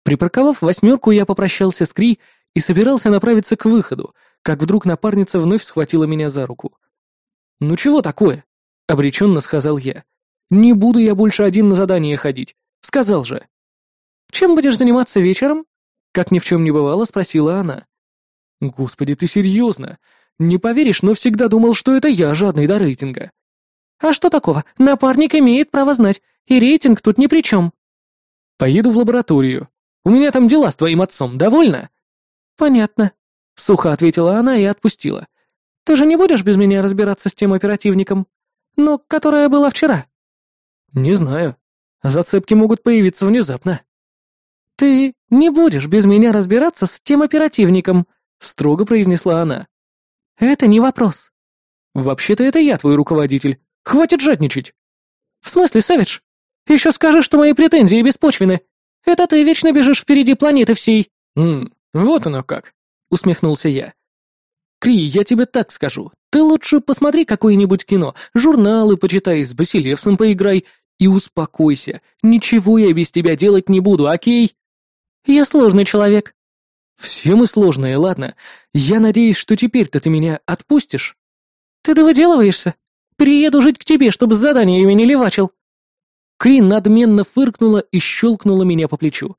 Припарковав восьмерку, я попрощался с Кри и собирался направиться к выходу, как вдруг напарница вновь схватила меня за руку. «Ну чего такое?» — обреченно сказал я. «Не буду я больше один на задание ходить. Сказал же». «Чем будешь заниматься вечером?» Как ни в чем не бывало, спросила она. «Господи, ты серьезно? Не поверишь, но всегда думал, что это я жадный до рейтинга. А что такого? Напарник имеет право знать, и рейтинг тут ни при чем. Поеду в лабораторию. У меня там дела с твоим отцом, довольно? Понятно. Сухо ответила она и отпустила. Ты же не будешь без меня разбираться с тем оперативником? Ну, которая была вчера? Не знаю. Зацепки могут появиться внезапно. Ты не будешь без меня разбираться с тем оперативником, строго произнесла она. «Это не вопрос». «Вообще-то это я твой руководитель. Хватит жадничать». «В смысле, Сэвидж? Еще скажешь, что мои претензии беспочвены. Это ты вечно бежишь впереди планеты всей». «Ммм, вот оно как», — усмехнулся я. «Кри, я тебе так скажу. Ты лучше посмотри какое-нибудь кино, журналы почитай, с Басилевсом поиграй и успокойся. Ничего я без тебя делать не буду, окей?» «Я сложный человек», «Все мы сложные, ладно. Я надеюсь, что теперь-то ты меня отпустишь?» «Ты довыделываешься? Приеду жить к тебе, чтобы с заданиями не левачил». Крин надменно фыркнула и щелкнула меня по плечу.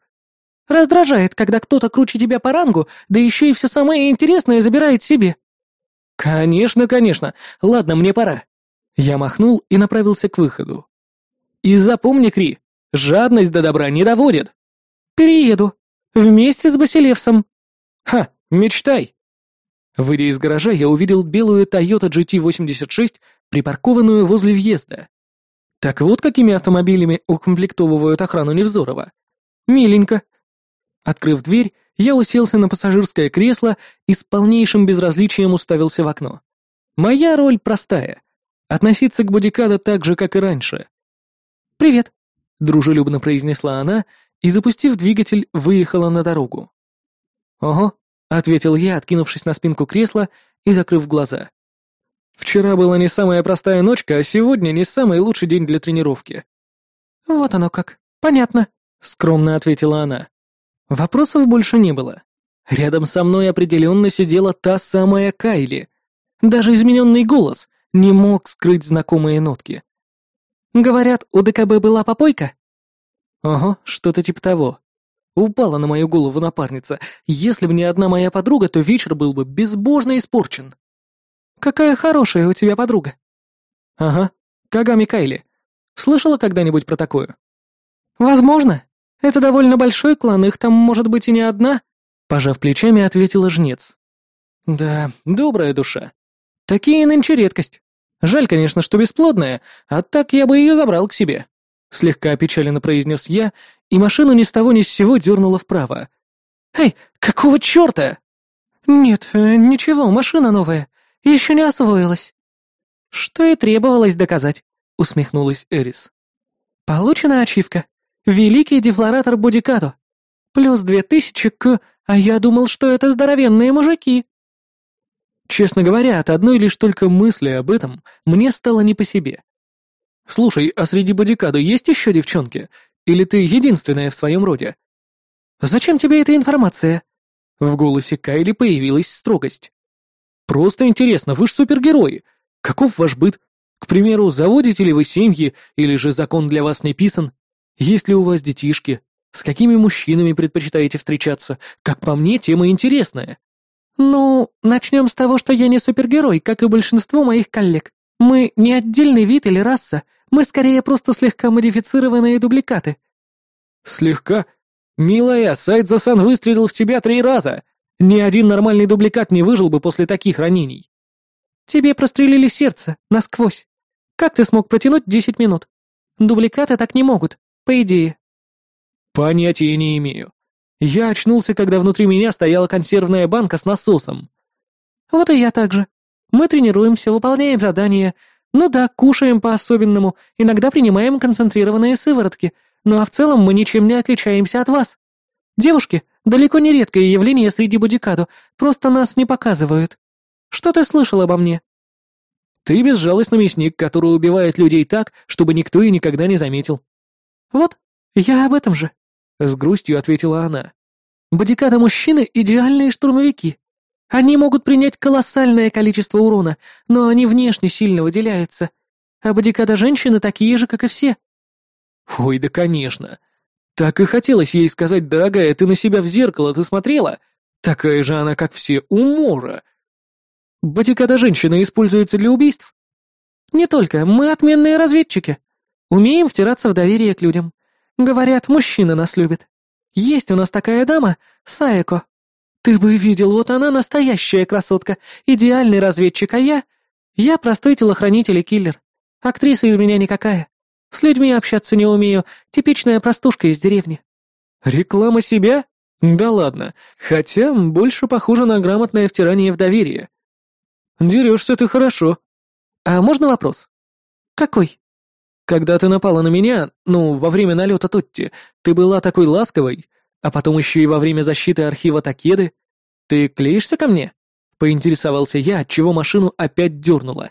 «Раздражает, когда кто-то круче тебя по рангу, да еще и все самое интересное забирает себе». «Конечно, конечно. Ладно, мне пора». Я махнул и направился к выходу. «И запомни, Кри, жадность до добра не доводит». «Перееду», Вместе с Басилевсом. Ха, мечтай. Выйдя из гаража, я увидел белую Toyota GT86, припаркованную возле въезда. Так вот, какими автомобилями укомплектовывают охрану Невзорова. Миленько. Открыв дверь, я уселся на пассажирское кресло и с полнейшим безразличием уставился в окно. Моя роль простая — относиться к бодикадо так же, как и раньше. «Привет», — дружелюбно произнесла она и, запустив двигатель, выехала на дорогу. «Ого», — ответил я, откинувшись на спинку кресла и закрыв глаза. «Вчера была не самая простая ночка, а сегодня не самый лучший день для тренировки». «Вот оно как. Понятно», — скромно ответила она. Вопросов больше не было. Рядом со мной определенно сидела та самая Кайли. Даже измененный голос не мог скрыть знакомые нотки. «Говорят, у ДКБ была попойка?» «Ага, что-то типа того. Упала на мою голову напарница. Если бы не одна моя подруга, то вечер был бы безбожно испорчен». «Какая хорошая у тебя подруга». «Ага, Кагами Кайли. Слышала когда-нибудь про такое?» «Возможно. Это довольно большой клан, их там может быть и не одна», — пожав плечами, ответила жнец. «Да, добрая душа. Такие нынче редкость. Жаль, конечно, что бесплодная, а так я бы ее забрал к себе». Слегка опечаленно произнес я, и машину ни с того ни с сего дернула вправо. «Эй, какого черта?» «Нет, э, ничего, машина новая. Еще не освоилась». «Что и требовалось доказать», — усмехнулась Эрис. «Получена ачивка. Великий дефлоратор Бодикато. Плюс две тысячи к... А я думал, что это здоровенные мужики». Честно говоря, от одной лишь только мысли об этом мне стало не по себе. «Слушай, а среди бодикадо есть еще девчонки? Или ты единственная в своем роде?» «Зачем тебе эта информация?» В голосе Кайли появилась строгость. «Просто интересно, вы ж супергерои. Каков ваш быт? К примеру, заводите ли вы семьи, или же закон для вас не писан? Есть ли у вас детишки? С какими мужчинами предпочитаете встречаться? Как по мне, тема интересная». «Ну, начнем с того, что я не супергерой, как и большинство моих коллег. Мы не отдельный вид или раса, мы скорее просто слегка модифицированные дубликаты». «Слегка? Милая, сайт Засан выстрелил в тебя три раза. Ни один нормальный дубликат не выжил бы после таких ранений». «Тебе прострелили сердце, насквозь. Как ты смог протянуть десять минут? Дубликаты так не могут, по идее». «Понятия не имею. Я очнулся, когда внутри меня стояла консервная банка с насосом. Вот и я так же. Мы тренируемся, выполняем задания. Ну да, кушаем по-особенному, иногда принимаем концентрированные сыворотки, ну а в целом мы ничем не отличаемся от вас. Девушки, далеко не редкое явление среди бодикадо, просто нас не показывают. Что ты слышал обо мне? Ты безжалостный мясник, который убивает людей так, чтобы никто и никогда не заметил. Вот, я об этом же. — с грустью ответила она. «Бодикада-мужчины — идеальные штурмовики. Они могут принять колоссальное количество урона, но они внешне сильно выделяются. А бодикада-женщины такие же, как и все». «Ой, да конечно. Так и хотелось ей сказать, дорогая, ты на себя в зеркало ты смотрела? Такая же она, как все, умора». «Бодикада-женщина используется для убийств?» «Не только, мы отменные разведчики. Умеем втираться в доверие к людям. Говорят, мужчина нас любит. Есть у нас такая дама, Саеко. Ты бы видел, вот она настоящая красотка, идеальный разведчик, а я... Я простой телохранитель и киллер. Актриса из меня никакая. С людьми общаться не умею, типичная простушка из деревни». «Реклама себя? Да ладно, хотя больше похоже на грамотное втирание в доверие». «Дерешься ты хорошо». «А можно вопрос?» «Какой?» Когда ты напала на меня, ну, во время налета Тотти, ты была такой ласковой, а потом еще и во время защиты архива Такеды. Ты клеишься ко мне?» Поинтересовался я, отчего машину опять дернула.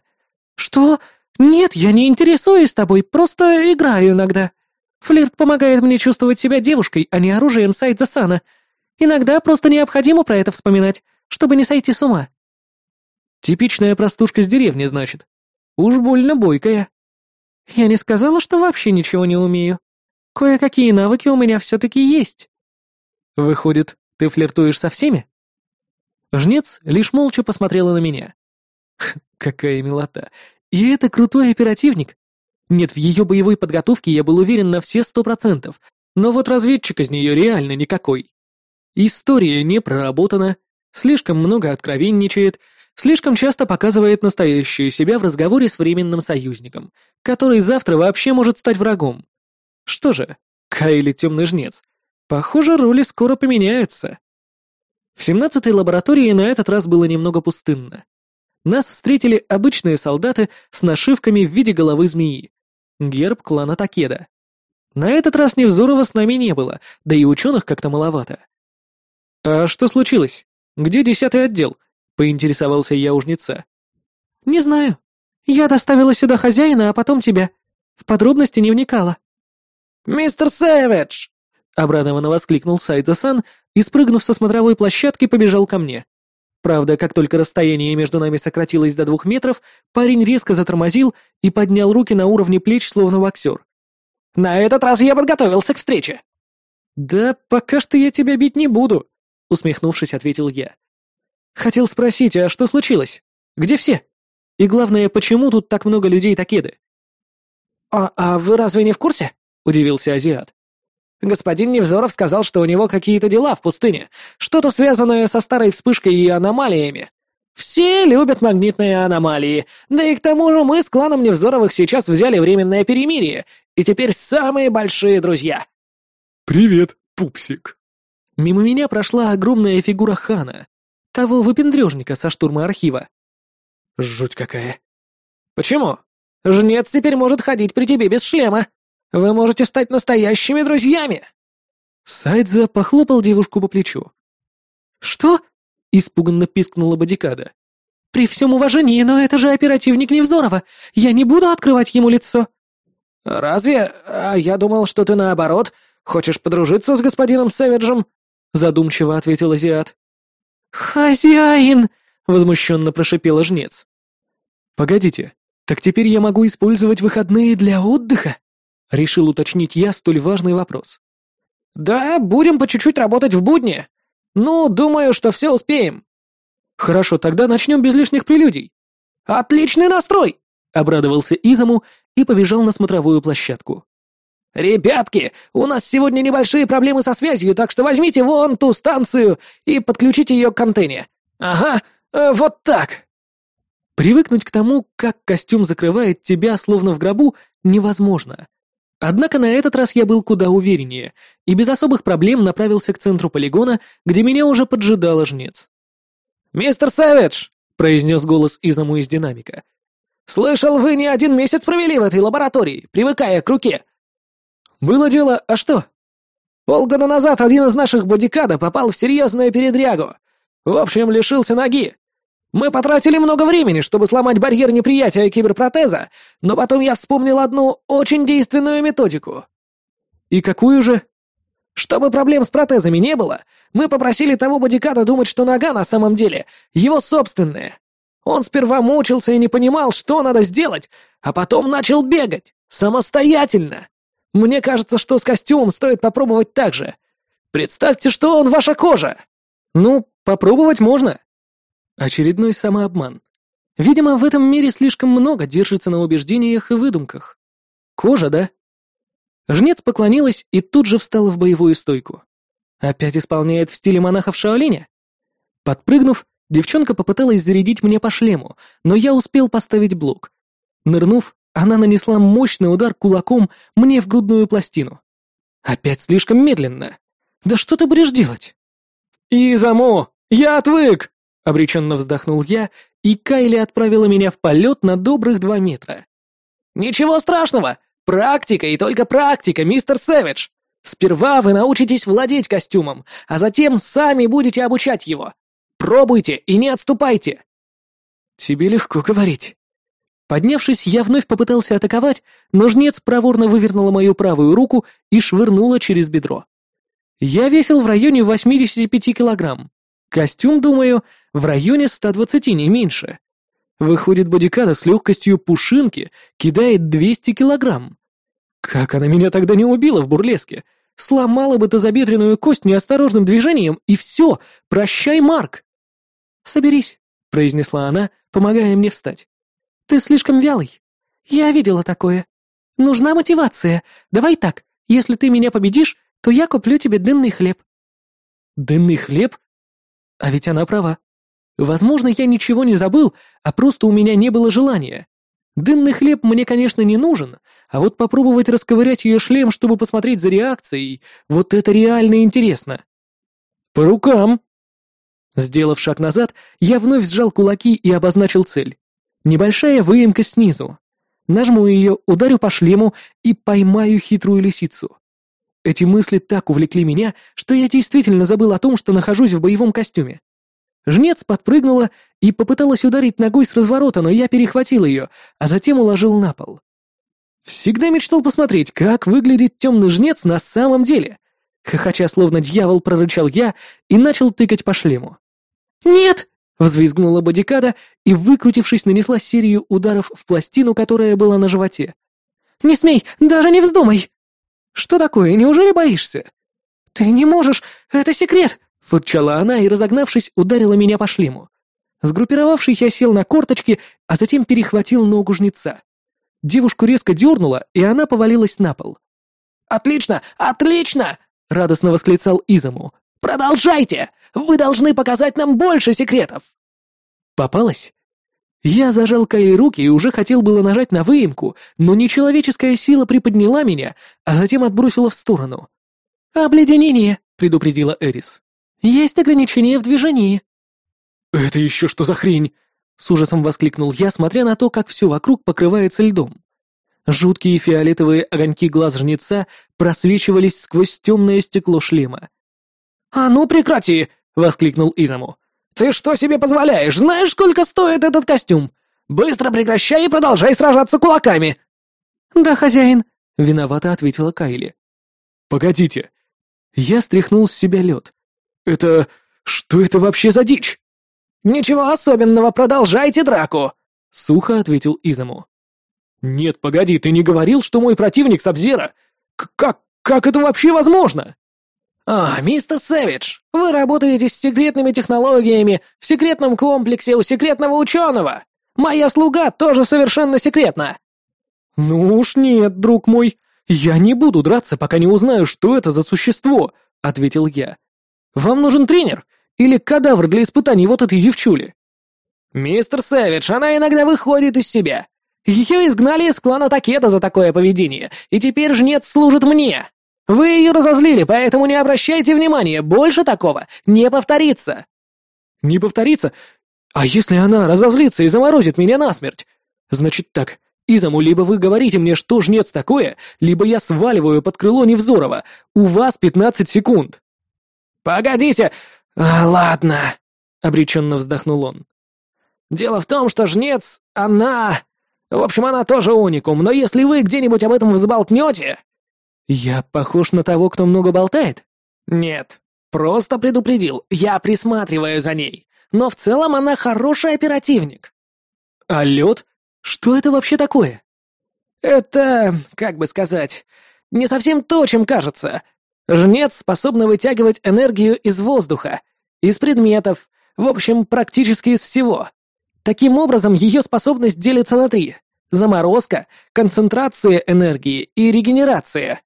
«Что? Нет, я не интересуюсь тобой, просто играю иногда. Флирт помогает мне чувствовать себя девушкой, а не оружием Сайдза Сана. Иногда просто необходимо про это вспоминать, чтобы не сойти с ума». «Типичная простушка с деревни, значит. Уж больно бойкая». Я не сказала, что вообще ничего не умею. Кое-какие навыки у меня все-таки есть. Выходит, ты флиртуешь со всеми? Жнец лишь молча посмотрела на меня. Какая милота. И это крутой оперативник. Нет, в ее боевой подготовке я был уверен на все сто процентов, но вот разведчик из нее реально никакой. История не проработана, слишком много откровенничает, слишком часто показывает настоящую себя в разговоре с временным союзником, который завтра вообще может стать врагом. Что же, Кайли темный жнец, похоже, роли скоро поменяются. В семнадцатой лаборатории на этот раз было немного пустынно. Нас встретили обычные солдаты с нашивками в виде головы змеи. Герб клана Такеда. На этот раз Невзорова с нами не было, да и ученых как-то маловато. «А что случилось? Где десятый отдел?» — поинтересовался я у жнеца. «Не знаю. Я доставила сюда хозяина, а потом тебя. В подробности не вникала». «Мистер Сэвидж!» — обрадованно воскликнул Сайдза-сан и, спрыгнув со смотровой площадки, побежал ко мне. Правда, как только расстояние между нами сократилось до двух метров, парень резко затормозил и поднял руки на уровне плеч, словно боксер. «На этот раз я подготовился к встрече!» «Да пока что я тебя бить не буду», — усмехнувшись, ответил я. «Хотел спросить, а что случилось? Где все? И главное, почему тут так много людей Такеды?» «А, а вы разве не в курсе?» — удивился азиат. Господин Невзоров сказал, что у него какие-то дела в пустыне, что-то связанное со старой вспышкой и аномалиями. Все любят магнитные аномалии, да и к тому же мы с кланом Невзоровых сейчас взяли временное перемирие, и теперь самые большие друзья. «Привет, пупсик!» Мимо меня прошла огромная фигура Хана, того выпендрежника со штурма архива. Жуть какая. Почему? Жнец теперь может ходить при тебе без шлема. Вы можете стать настоящими друзьями!» Сайдза похлопал девушку по плечу. «Что?» — испуганно пискнула Бодикада. «При всем уважении, но это же оперативник Невзорова. Я не буду открывать ему лицо». «Разве? А я думал, что ты наоборот. Хочешь подружиться с господином Сэвиджем?» — задумчиво ответил азиат. «Хозяин!» — возмущенно прошипела жнец. «Погодите, так теперь я могу использовать выходные для отдыха?» Решил уточнить я столь важный вопрос. «Да, будем по чуть-чуть работать в будни. Ну, думаю, что все успеем». «Хорошо, тогда начнем без лишних прелюдий». «Отличный настрой!» — обрадовался Изаму и побежал на смотровую площадку. «Ребятки, у нас сегодня небольшие проблемы со связью, так что возьмите вон ту станцию и подключите ее к антенне. Ага, э, вот так!» Привыкнуть к тому, как костюм закрывает тебя, словно в гробу, невозможно. Однако на этот раз я был куда увереннее и без особых проблем направился к центру полигона, где меня уже поджидал жнец. «Мистер Сэвидж!» — произнес голос Изаму из динамика. «Слышал, вы не один месяц провели в этой лаборатории, привыкая к руке». «Было дело, а что?» «Полгода назад один из наших бодикада попал в серьезную передрягу. В общем, лишился ноги. Мы потратили много времени, чтобы сломать барьер неприятия киберпротеза, но потом я вспомнил одну очень действенную методику. И какую же? Чтобы проблем с протезами не было, мы попросили того бодикада думать, что нога на самом деле его собственная. Он сперва мучился и не понимал, что надо сделать, а потом начал бегать, самостоятельно. Мне кажется, что с костюмом стоит попробовать так же. Представьте, что он ваша кожа. Ну, попробовать можно. Очередной самообман. Видимо, в этом мире слишком много держится на убеждениях и выдумках. Кожа, да? Жнец поклонилась и тут же встала в боевую стойку. Опять исполняет в стиле монахов Шаолиня? Подпрыгнув, девчонка попыталась зарядить мне по шлему, но я успел поставить блок. Нырнув, она нанесла мощный удар кулаком мне в грудную пластину. Опять слишком медленно. Да что ты будешь делать? «Изамо, я отвык!» Обреченно вздохнул я, и Кайли отправила меня в полет на добрых два метра. «Ничего страшного! Практика и только практика, мистер Сэвидж! Сперва вы научитесь владеть костюмом, а затем сами будете обучать его. Пробуйте и не отступайте!» «Тебе легко говорить». Поднявшись, я вновь попытался атаковать, но жнец проворно вывернула мою правую руку и швырнула через бедро. Я весил в районе 85 килограмм. Костюм, думаю, в районе 120, не меньше. Выходит, бодикада с легкостью пушинки кидает 200 килограмм. Как она меня тогда не убила в бурлеске? Сломала бы тазобедренную кость неосторожным движением, и все, прощай, Марк. «Соберись», — произнесла она, помогая мне встать. «Ты слишком вялый. Я видела такое. Нужна мотивация. Давай так, если ты меня победишь, то я куплю тебе дынный хлеб». «Дынный хлеб? А ведь она права. Возможно, я ничего не забыл, а просто у меня не было желания. Дынный хлеб мне, конечно, не нужен, а вот попробовать расковырять ее шлем, чтобы посмотреть за реакцией, вот это реально интересно. По рукам. Сделав шаг назад, я вновь сжал кулаки и обозначил цель. Небольшая выемка снизу. Нажму ее, ударю по шлему и поймаю хитрую лисицу. Эти мысли так увлекли меня, что я действительно забыл о том, что нахожусь в боевом костюме. Жнец подпрыгнула и попыталась ударить ногой с разворота, но я перехватил ее, а затем уложил на пол. Всегда мечтал посмотреть, как выглядит темный жнец на самом деле. Хохоча, словно дьявол, прорычал я и начал тыкать по шлему. «Нет!» — взвизгнула бодикада и, выкрутившись, нанесла серию ударов в пластину, которая была на животе. «Не смей! Даже не вздумай!» «Что такое? Неужели боишься?» «Ты не можешь! Это секрет!» — фырчала она и, разогнавшись, ударила меня по шлему. Сгруппировавшись, я сел на корточки, а затем перехватил ногу жнеца. Девушку резко дернуло, и она повалилась на пол. «Отлично! Отлично!» — радостно восклицал Изаму. «Продолжайте! Вы должны показать нам больше секретов!» Попалась? Я зажал Кайли руки и уже хотел было нажать на выемку, но нечеловеческая сила приподняла меня, а затем отбросила в сторону. «Обледенение!» — предупредила Эрис. «Есть ограничения в движении». «Это еще что за хрень?» — с ужасом воскликнул я, смотря на то, как все вокруг покрывается льдом. Жуткие фиолетовые огоньки глаз жнеца просвечивались сквозь темное стекло шлема. «А ну прекрати!» — воскликнул Изаму. «Ты что себе позволяешь? Знаешь, сколько стоит этот костюм? Быстро прекращай и продолжай сражаться кулаками!» «Да, хозяин», — виновато ответила Кайли. «Погодите». Я стряхнул с себя лед. «Это... что это вообще за дичь?» «Ничего особенного, продолжайте драку», — сухо ответил Изаму. «Нет, погоди, ты не говорил, что мой противник Сабзира? Как... как это вообще возможно?» «А, мистер Сэвидж, вы работаете с секретными технологиями в секретном комплексе у секретного ученого. Моя слуга тоже совершенно секретна». «Ну уж нет, друг мой, я не буду драться, пока не узнаю, что это за существо», — ответил я. «Вам нужен тренер или кадавр для испытаний вот этой девчули?» «Мистер Сэвидж, она иногда выходит из себя. Ее изгнали из клана Такета за такое поведение, и теперь жнец служит мне. Вы ее разозлили, поэтому не обращайте внимания, больше такого не повторится». «Не повторится? А если она разозлится и заморозит меня насмерть? Значит так, Изаму, либо вы говорите мне, что жнец такое, либо я сваливаю под крыло Невзорова. У вас пятнадцать секунд». «Погодите! А, ладно», — обреченно вздохнул он. «Дело в том, что жнец, она... В общем, она тоже уникум, но если вы где-нибудь об этом взболтнете...» «Я похож на того, кто много болтает?» «Нет, просто предупредил, я присматриваю за ней, но в целом она хороший оперативник». «А лед? Что это вообще такое?» «Это, как бы сказать, не совсем то, чем кажется. Жнец способна вытягивать энергию из воздуха, из предметов, в общем, практически из всего. Таким образом, ее способность делится на три — заморозка, концентрация энергии и регенерация.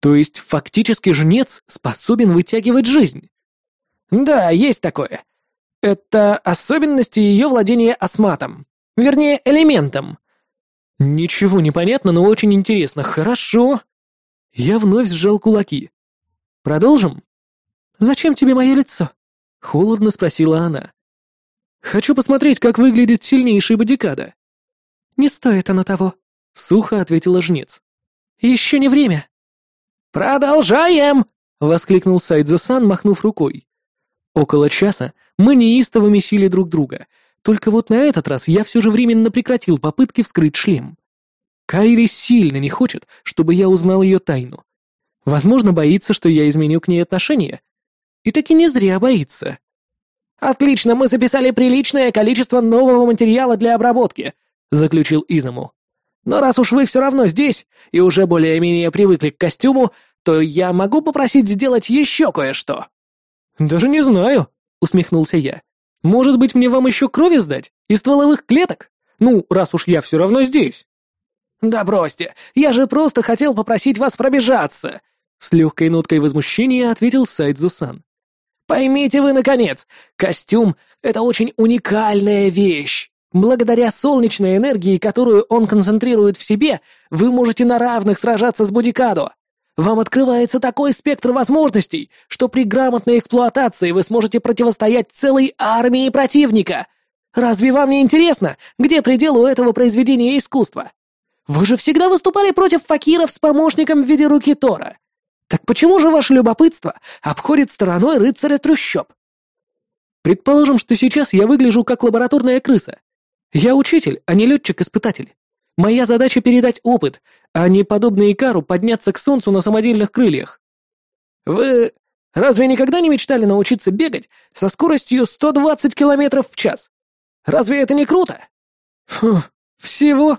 То есть фактически жнец способен вытягивать жизнь? Да, есть такое. Это особенности ее владения осматом. Вернее, элементом. Ничего не понятно, но очень интересно. Хорошо. Я вновь сжал кулаки. Продолжим? Зачем тебе мое лицо? Холодно спросила она. Хочу посмотреть, как выглядит сильнейший бодикада. Не стоит оно того, сухо ответила жнец. Еще не время. «Продолжаем!» — воскликнул Сайдзе-сан, махнув рукой. Около часа мы неистово месили друг друга, только вот на этот раз я все же временно прекратил попытки вскрыть шлем. Кайли сильно не хочет, чтобы я узнал ее тайну. Возможно, боится, что я изменю к ней отношения. И таки не зря боится. «Отлично, мы записали приличное количество нового материала для обработки», — заключил Изаму. Но раз уж вы все равно здесь и уже более-менее привыкли к костюму, то я могу попросить сделать еще кое-что». «Даже не знаю», — усмехнулся я. «Может быть, мне вам еще крови сдать? Из стволовых клеток? Ну, раз уж я все равно здесь». «Да бросьте, я же просто хотел попросить вас пробежаться», — с легкой ноткой возмущения ответил Сайдзу-сан. «Поймите вы, наконец, костюм — это очень уникальная вещь. Благодаря солнечной энергии, которую он концентрирует в себе, вы можете на равных сражаться с Бодикадо. Вам открывается такой спектр возможностей, что при грамотной эксплуатации вы сможете противостоять целой армии противника. Разве вам не интересно, где предел у этого произведения искусства? Вы же всегда выступали против факиров с помощником в виде руки Тора. Так почему же ваше любопытство обходит стороной рыцаря трущоб? Предположим, что сейчас я выгляжу как лабораторная крыса. Я учитель, а не летчик-испытатель. Моя задача передать опыт, а не подобно Икару подняться к солнцу на самодельных крыльях. Вы разве никогда не мечтали научиться бегать со скоростью 120 километров в час? Разве это не круто? Фу, всего?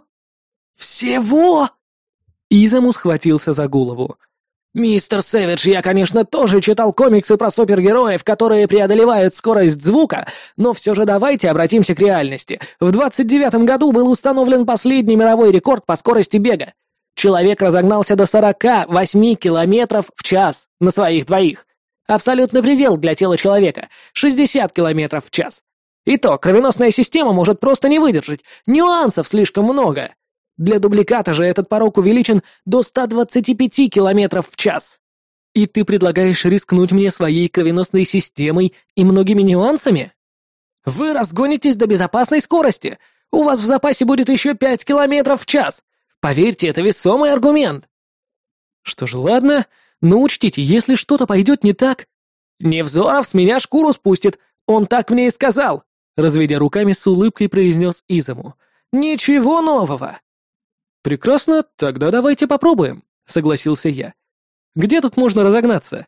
Всего? Изаму схватился за голову. «Мистер Сэвидж, я, конечно, тоже читал комиксы про супергероев, которые преодолевают скорость звука, но все же давайте обратимся к реальности. В 29-м году был установлен последний мировой рекорд по скорости бега. Человек разогнался до 48 километров в час на своих двоих. Абсолютный предел для тела человека — 60 километров в час. И то, кровеносная система может просто не выдержать, нюансов слишком много. Для дубликата же этот порог увеличен до 125 километров в час. И ты предлагаешь рискнуть мне своей кровеносной системой и многими нюансами? Вы разгонитесь до безопасной скорости. У вас в запасе будет еще 5 километров в час. Поверьте, это весомый аргумент. Что ж, ладно, но учтите, если что-то пойдет не так... Невзоров с меня шкуру спустит, он так мне и сказал. Разведя руками с улыбкой произнес Изаму. Ничего нового. «Прекрасно, тогда давайте попробуем», — согласился я. «Где тут можно разогнаться?»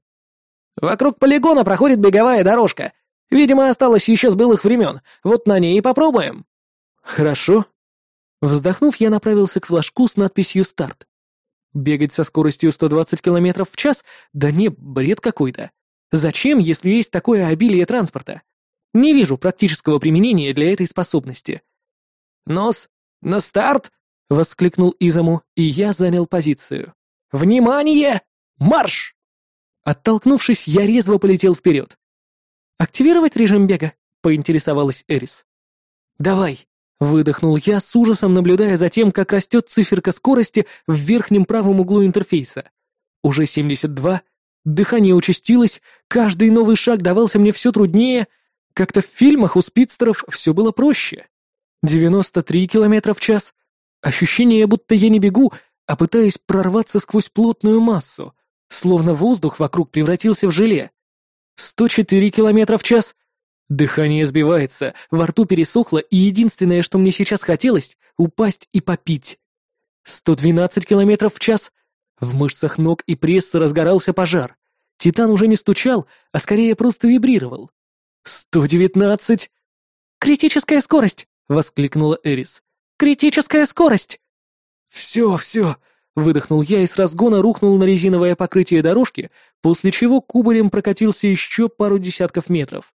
«Вокруг полигона проходит беговая дорожка. Видимо, осталось еще с былых времен. Вот на ней и попробуем». «Хорошо». Вздохнув, я направился к флажку с надписью «Старт». Бегать со скоростью 120 км в час? Да не, бред какой-то. Зачем, если есть такое обилие транспорта? Не вижу практического применения для этой способности. «Нос, на старт!» — воскликнул Изаму, и я занял позицию. «Внимание! Марш!» Оттолкнувшись, я резво полетел вперед. «Активировать режим бега?» — поинтересовалась Эрис. «Давай!» — выдохнул я, с ужасом наблюдая за тем, как растет циферка скорости в верхнем правом углу интерфейса. Уже 72, дыхание участилось, каждый новый шаг давался мне все труднее, как-то в фильмах у спидстеров все было проще. 93 километра в час — Ощущение, будто я не бегу, а пытаюсь прорваться сквозь плотную массу, словно воздух вокруг превратился в желе. 104 километра в час. Дыхание сбивается, во рту пересохло, и единственное, что мне сейчас хотелось — упасть и попить. 112 километров в час. В мышцах ног и пресса разгорался пожар. Титан уже не стучал, а скорее просто вибрировал. «119!» «Критическая скорость!» — воскликнула Эрис. Критическая скорость!» «Все, все!» — выдохнул я и с разгона рухнул на резиновое покрытие дорожки, после чего кубарем прокатился еще пару десятков метров.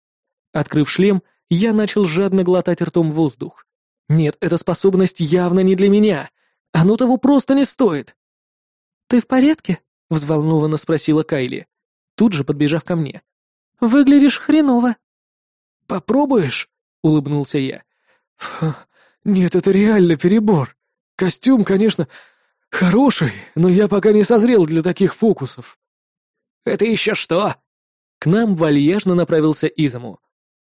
Открыв шлем, я начал жадно глотать ртом воздух. Нет, эта способность явно не для меня. Оно того просто не стоит. «Ты в порядке?» — взволнованно спросила Кайли, тут же подбежав ко мне. «Выглядишь хреново». «Попробуешь?» — улыбнулся я. Нет, это реально перебор. Костюм, конечно, хороший, но я пока не созрел для таких фокусов. Это еще что? К нам вальяжно направился Изаму.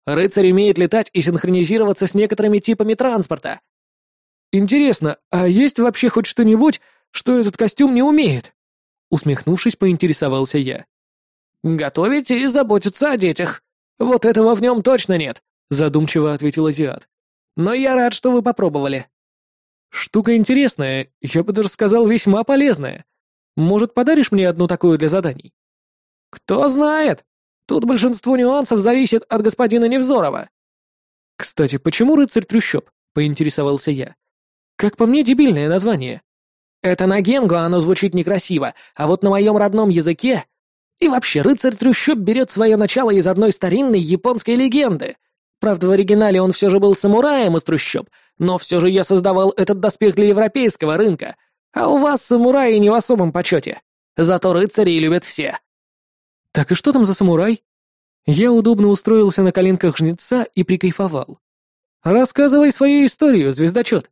Рыцарь умеет летать и синхронизироваться с некоторыми типами транспорта. Интересно, а есть вообще хоть что-нибудь, что этот костюм не умеет? Усмехнувшись, поинтересовался я. «Готовить и заботиться о детях. Вот этого в нем точно нет», — задумчиво ответил азиат. Но я рад, что вы попробовали». «Штука интересная, я бы даже сказал, весьма полезная. Может, подаришь мне одну такую для заданий?» «Кто знает. Тут большинство нюансов зависит от господина Невзорова». «Кстати, почему рыцарь трущоб?» — поинтересовался я. «Как по мне, дебильное название». «Это на Генго оно звучит некрасиво, а вот на моем родном языке...» И вообще, рыцарь трущоб берет свое начало из одной старинной японской легенды — Правда, в оригинале он все же был самураем из трущоб, но все же я создавал этот доспех для европейского рынка, а у вас самураи не в особом почете. Зато рыцарей любят все». «Так и что там за самурай?» Я удобно устроился на коленках жнеца и прикайфовал. «Рассказывай свою историю, звездочет».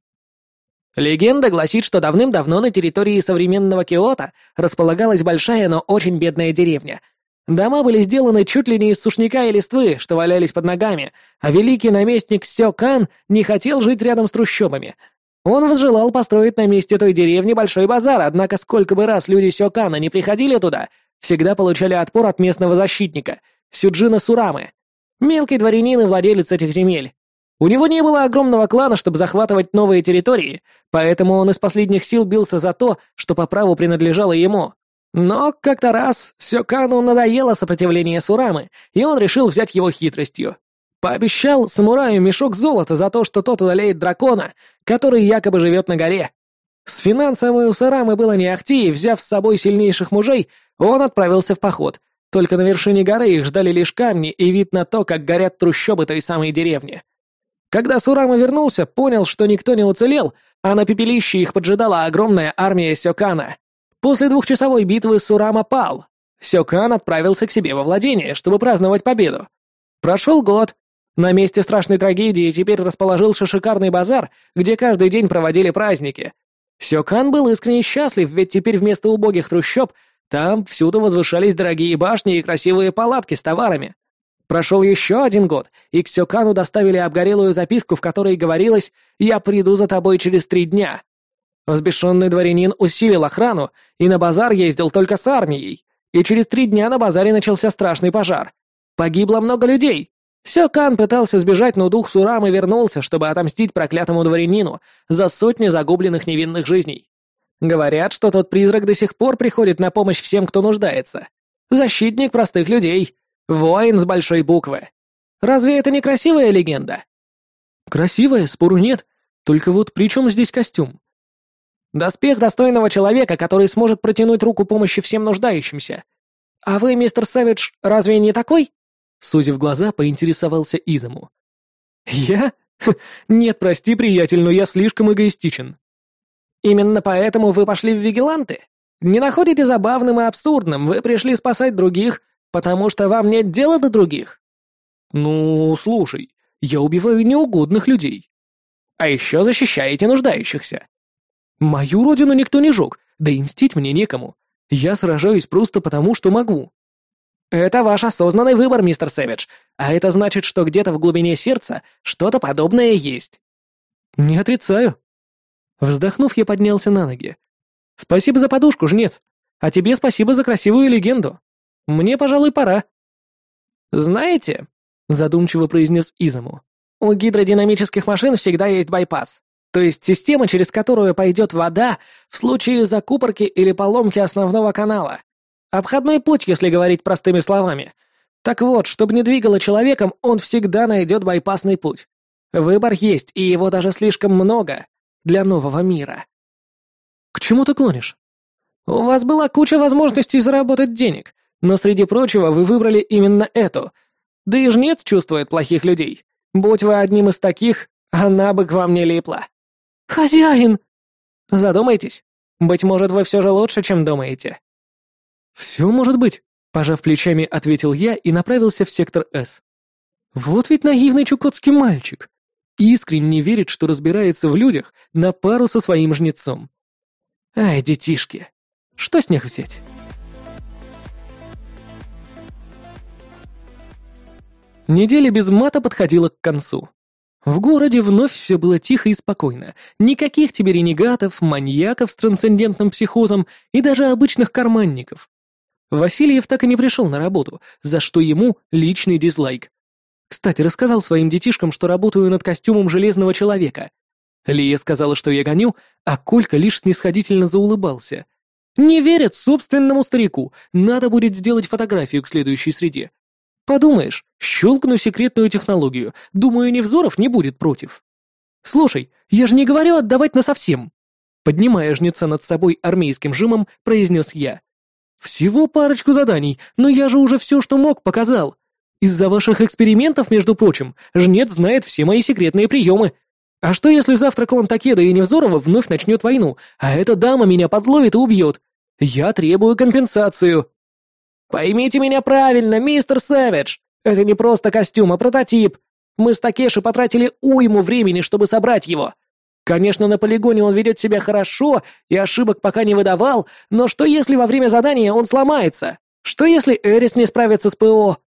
Легенда гласит, что давным-давно на территории современного Киото располагалась большая, но очень бедная деревня. Дома были сделаны чуть ли не из сушняка и листвы, что валялись под ногами, а великий наместник Сё Кан не хотел жить рядом с трущобами. Он возжелал построить на месте той деревни большой базар, однако сколько бы раз люди Сё Кана не приходили туда, всегда получали отпор от местного защитника, Сюджина Сурамы. Мелкий дворянин и владелец этих земель. У него не было огромного клана, чтобы захватывать новые территории, поэтому он из последних сил бился за то, что по праву принадлежало ему. Но как-то раз Сёкану надоело сопротивление Сурамы, и он решил взять его хитростью. Пообещал самураю мешок золота за то, что тот удалеет дракона, который якобы живет на горе. С финансами у Сурамы было не ахти, и, взяв с собой сильнейших мужей, он отправился в поход. Только на вершине горы их ждали лишь камни и вид на то, как горят трущобы той самой деревни. Когда Сурама вернулся, понял, что никто не уцелел, а на пепелище их поджидала огромная армия Сёкана. После двухчасовой битвы Сурама пал. Сёкан отправился к себе во владение, чтобы праздновать победу. Прошел год. На месте страшной трагедии теперь расположился шикарный базар, где каждый день проводили праздники. Сёкан был искренне счастлив, ведь теперь вместо убогих трущоб там всюду возвышались дорогие башни и красивые палатки с товарами. Прошел еще один год, и к Сёкану доставили обгорелую записку, в которой говорилось «Я приду за тобой через три дня». Взбешенный дворянин усилил охрану и на базар ездил только с армией, и через три дня на базаре начался страшный пожар. Погибло много людей. Сёкан пытался сбежать, но дух Сурамы вернулся, чтобы отомстить проклятому дворянину за сотни загубленных невинных жизней. Говорят, что тот призрак до сих пор приходит на помощь всем, кто нуждается. Защитник простых людей. Воин с большой буквы. Разве это не красивая легенда? Красивая, спору нет. Только вот при чем здесь костюм? Доспех достойного человека, который сможет протянуть руку помощи всем нуждающимся. А вы, мистер Сэвидж, разве не такой? Сузив глаза, поинтересовался Изому. Я? Нет, прости, приятель, но я слишком эгоистичен. Именно поэтому вы пошли в вигиланты? Не находите забавным и абсурдным, вы пришли спасать других, потому что вам нет дела до других? Ну, слушай, я убиваю неугодных людей. А еще защищаете нуждающихся. Мою родину никто не жег, да и мстить мне некому. Я сражаюсь просто потому, что могу. Это ваш осознанный выбор, мистер Сэвидж, а это значит, что где-то в глубине сердца что-то подобное есть. Не отрицаю. Вздохнув, я поднялся на ноги. «Спасибо за подушку, жнец. А тебе спасибо за красивую легенду. Мне, пожалуй, пора». «Знаете», — задумчиво произнес Изаму, «у гидродинамических машин всегда есть байпас, то есть система, через которую пойдет вода в случае закупорки или поломки основного канала. Обходной путь, если говорить простыми словами. Так вот, чтобы не двигало человеком, он всегда найдет байпасный путь. Выбор есть, и его даже слишком много для нового мира. К чему ты клонишь? У вас была куча возможностей заработать денег, но среди прочего вы выбрали именно эту. Да и жнец чувствует плохих людей. Будь вы одним из таких, она бы к вам не липла. Хозяин! Задумайтесь. Быть может, вы все же лучше, чем думаете. Все может быть, пожав плечами, ответил я и направился в сектор С. Вот ведь наивный чукотский мальчик искренне верит, что разбирается в людях на пару со своим жнецом. Ай, детишки, что с них взять? Неделя без мата подходила к концу. В городе вновь все было тихо и спокойно. Никаких тебе ренегатов, маньяков с трансцендентным психозом и даже обычных карманников. Васильев так и не пришел на работу, за что ему личный дизлайк. Кстати, рассказал своим детишкам, что работаю над костюмом Железного Человека. Лия сказала, что я гоню, а Колька лишь снисходительно заулыбался. Не верят собственному старику, надо будет сделать фотографию к следующей среде. Подумаешь, щелкну секретную технологию, думаю, Невзоров не будет против. Слушай, я же не говорю отдавать насовсем. Поднимая жнеца над собой армейским жимом, произнес я. Всего парочку заданий, но я же уже все, что мог, показал. Из-за ваших экспериментов, между прочим, жнец знает все мои секретные приемы. А что, если завтра клан Такеда и Невзорова вновь начнет войну, а эта дама меня подловит и убьет? Я требую компенсацию. Поймите меня правильно, мистер Сэвидж. Это не просто костюм, а прототип. Мы с Такеши потратили уйму времени, чтобы собрать его. Конечно, на полигоне он ведет себя хорошо и ошибок пока не выдавал, но что если во время задания он сломается? Что если Эрис не справится с ПО?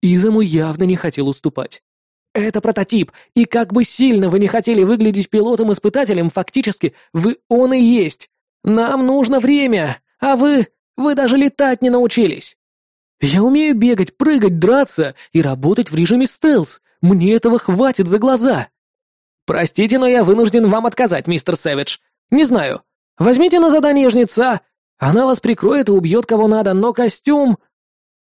Изаму явно не хотел уступать. Это прототип, и как бы сильно вы не хотели выглядеть пилотом-испытателем, фактически вы он и есть. Нам нужно время, а вы... вы даже летать не научились. Я умею бегать, прыгать, драться и работать в режиме стелс. Мне этого хватит за глаза. Простите, но я вынужден вам отказать, мистер Сэвидж. Не знаю. Возьмите на задание жнеца. Она вас прикроет и убьет кого надо, но костюм...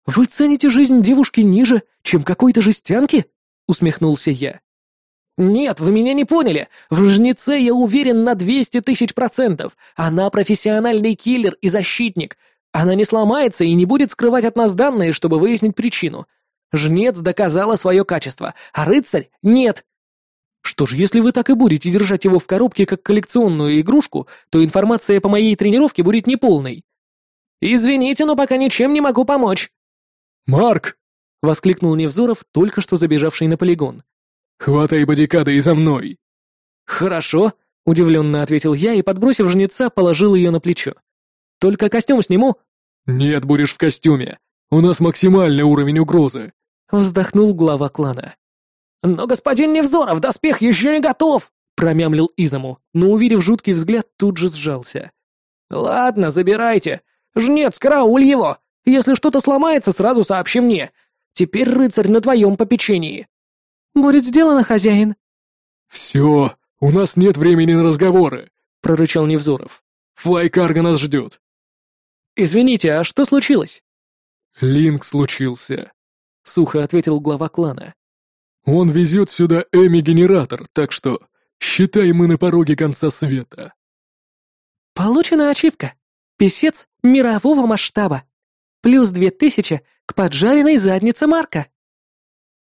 Вы цените жизнь девушки ниже, чем какой-то жестянки? Усмехнулся я. «Нет, вы меня не поняли. В жнеце я уверен на 200 тысяч процентов. Она профессиональный киллер и защитник. Она не сломается и не будет скрывать от нас данные, чтобы выяснить причину. Жнец доказала свое качество, а рыцарь — нет. Что ж, если вы так и будете держать его в коробке как коллекционную игрушку, то информация по моей тренировке будет неполной. Извините, но пока ничем не могу помочь. «Марк!» — воскликнул Невзоров, только что забежавший на полигон. «Хватай бодикада и за мной!» «Хорошо», — удивленно ответил я и, подбросив жнеца, положил ее на плечо. «Только костюм сниму?» «Нет, будешь в костюме. У нас максимальный уровень угрозы», — вздохнул глава клана. «Но господин Невзоров, доспех еще не готов!» — промямлил Изаму, но, увидев жуткий взгляд, тут же сжался. «Ладно, забирайте. Жнец, карауль его. Если что-то сломается, сразу сообщи мне. Теперь рыцарь на твоем попечении». «Будет сделано, хозяин». «Все, у нас нет времени на разговоры», — прорычал Невзоров. «Флайкарго нас ждет». «Извините, а что случилось?» «Линк случился», — сухо ответил глава клана. «Он везет сюда Эми-генератор, так что считай мы на пороге конца света». «Получена ачивка. Песец мирового масштаба. Плюс две тысячи к поджаренной заднице Марка».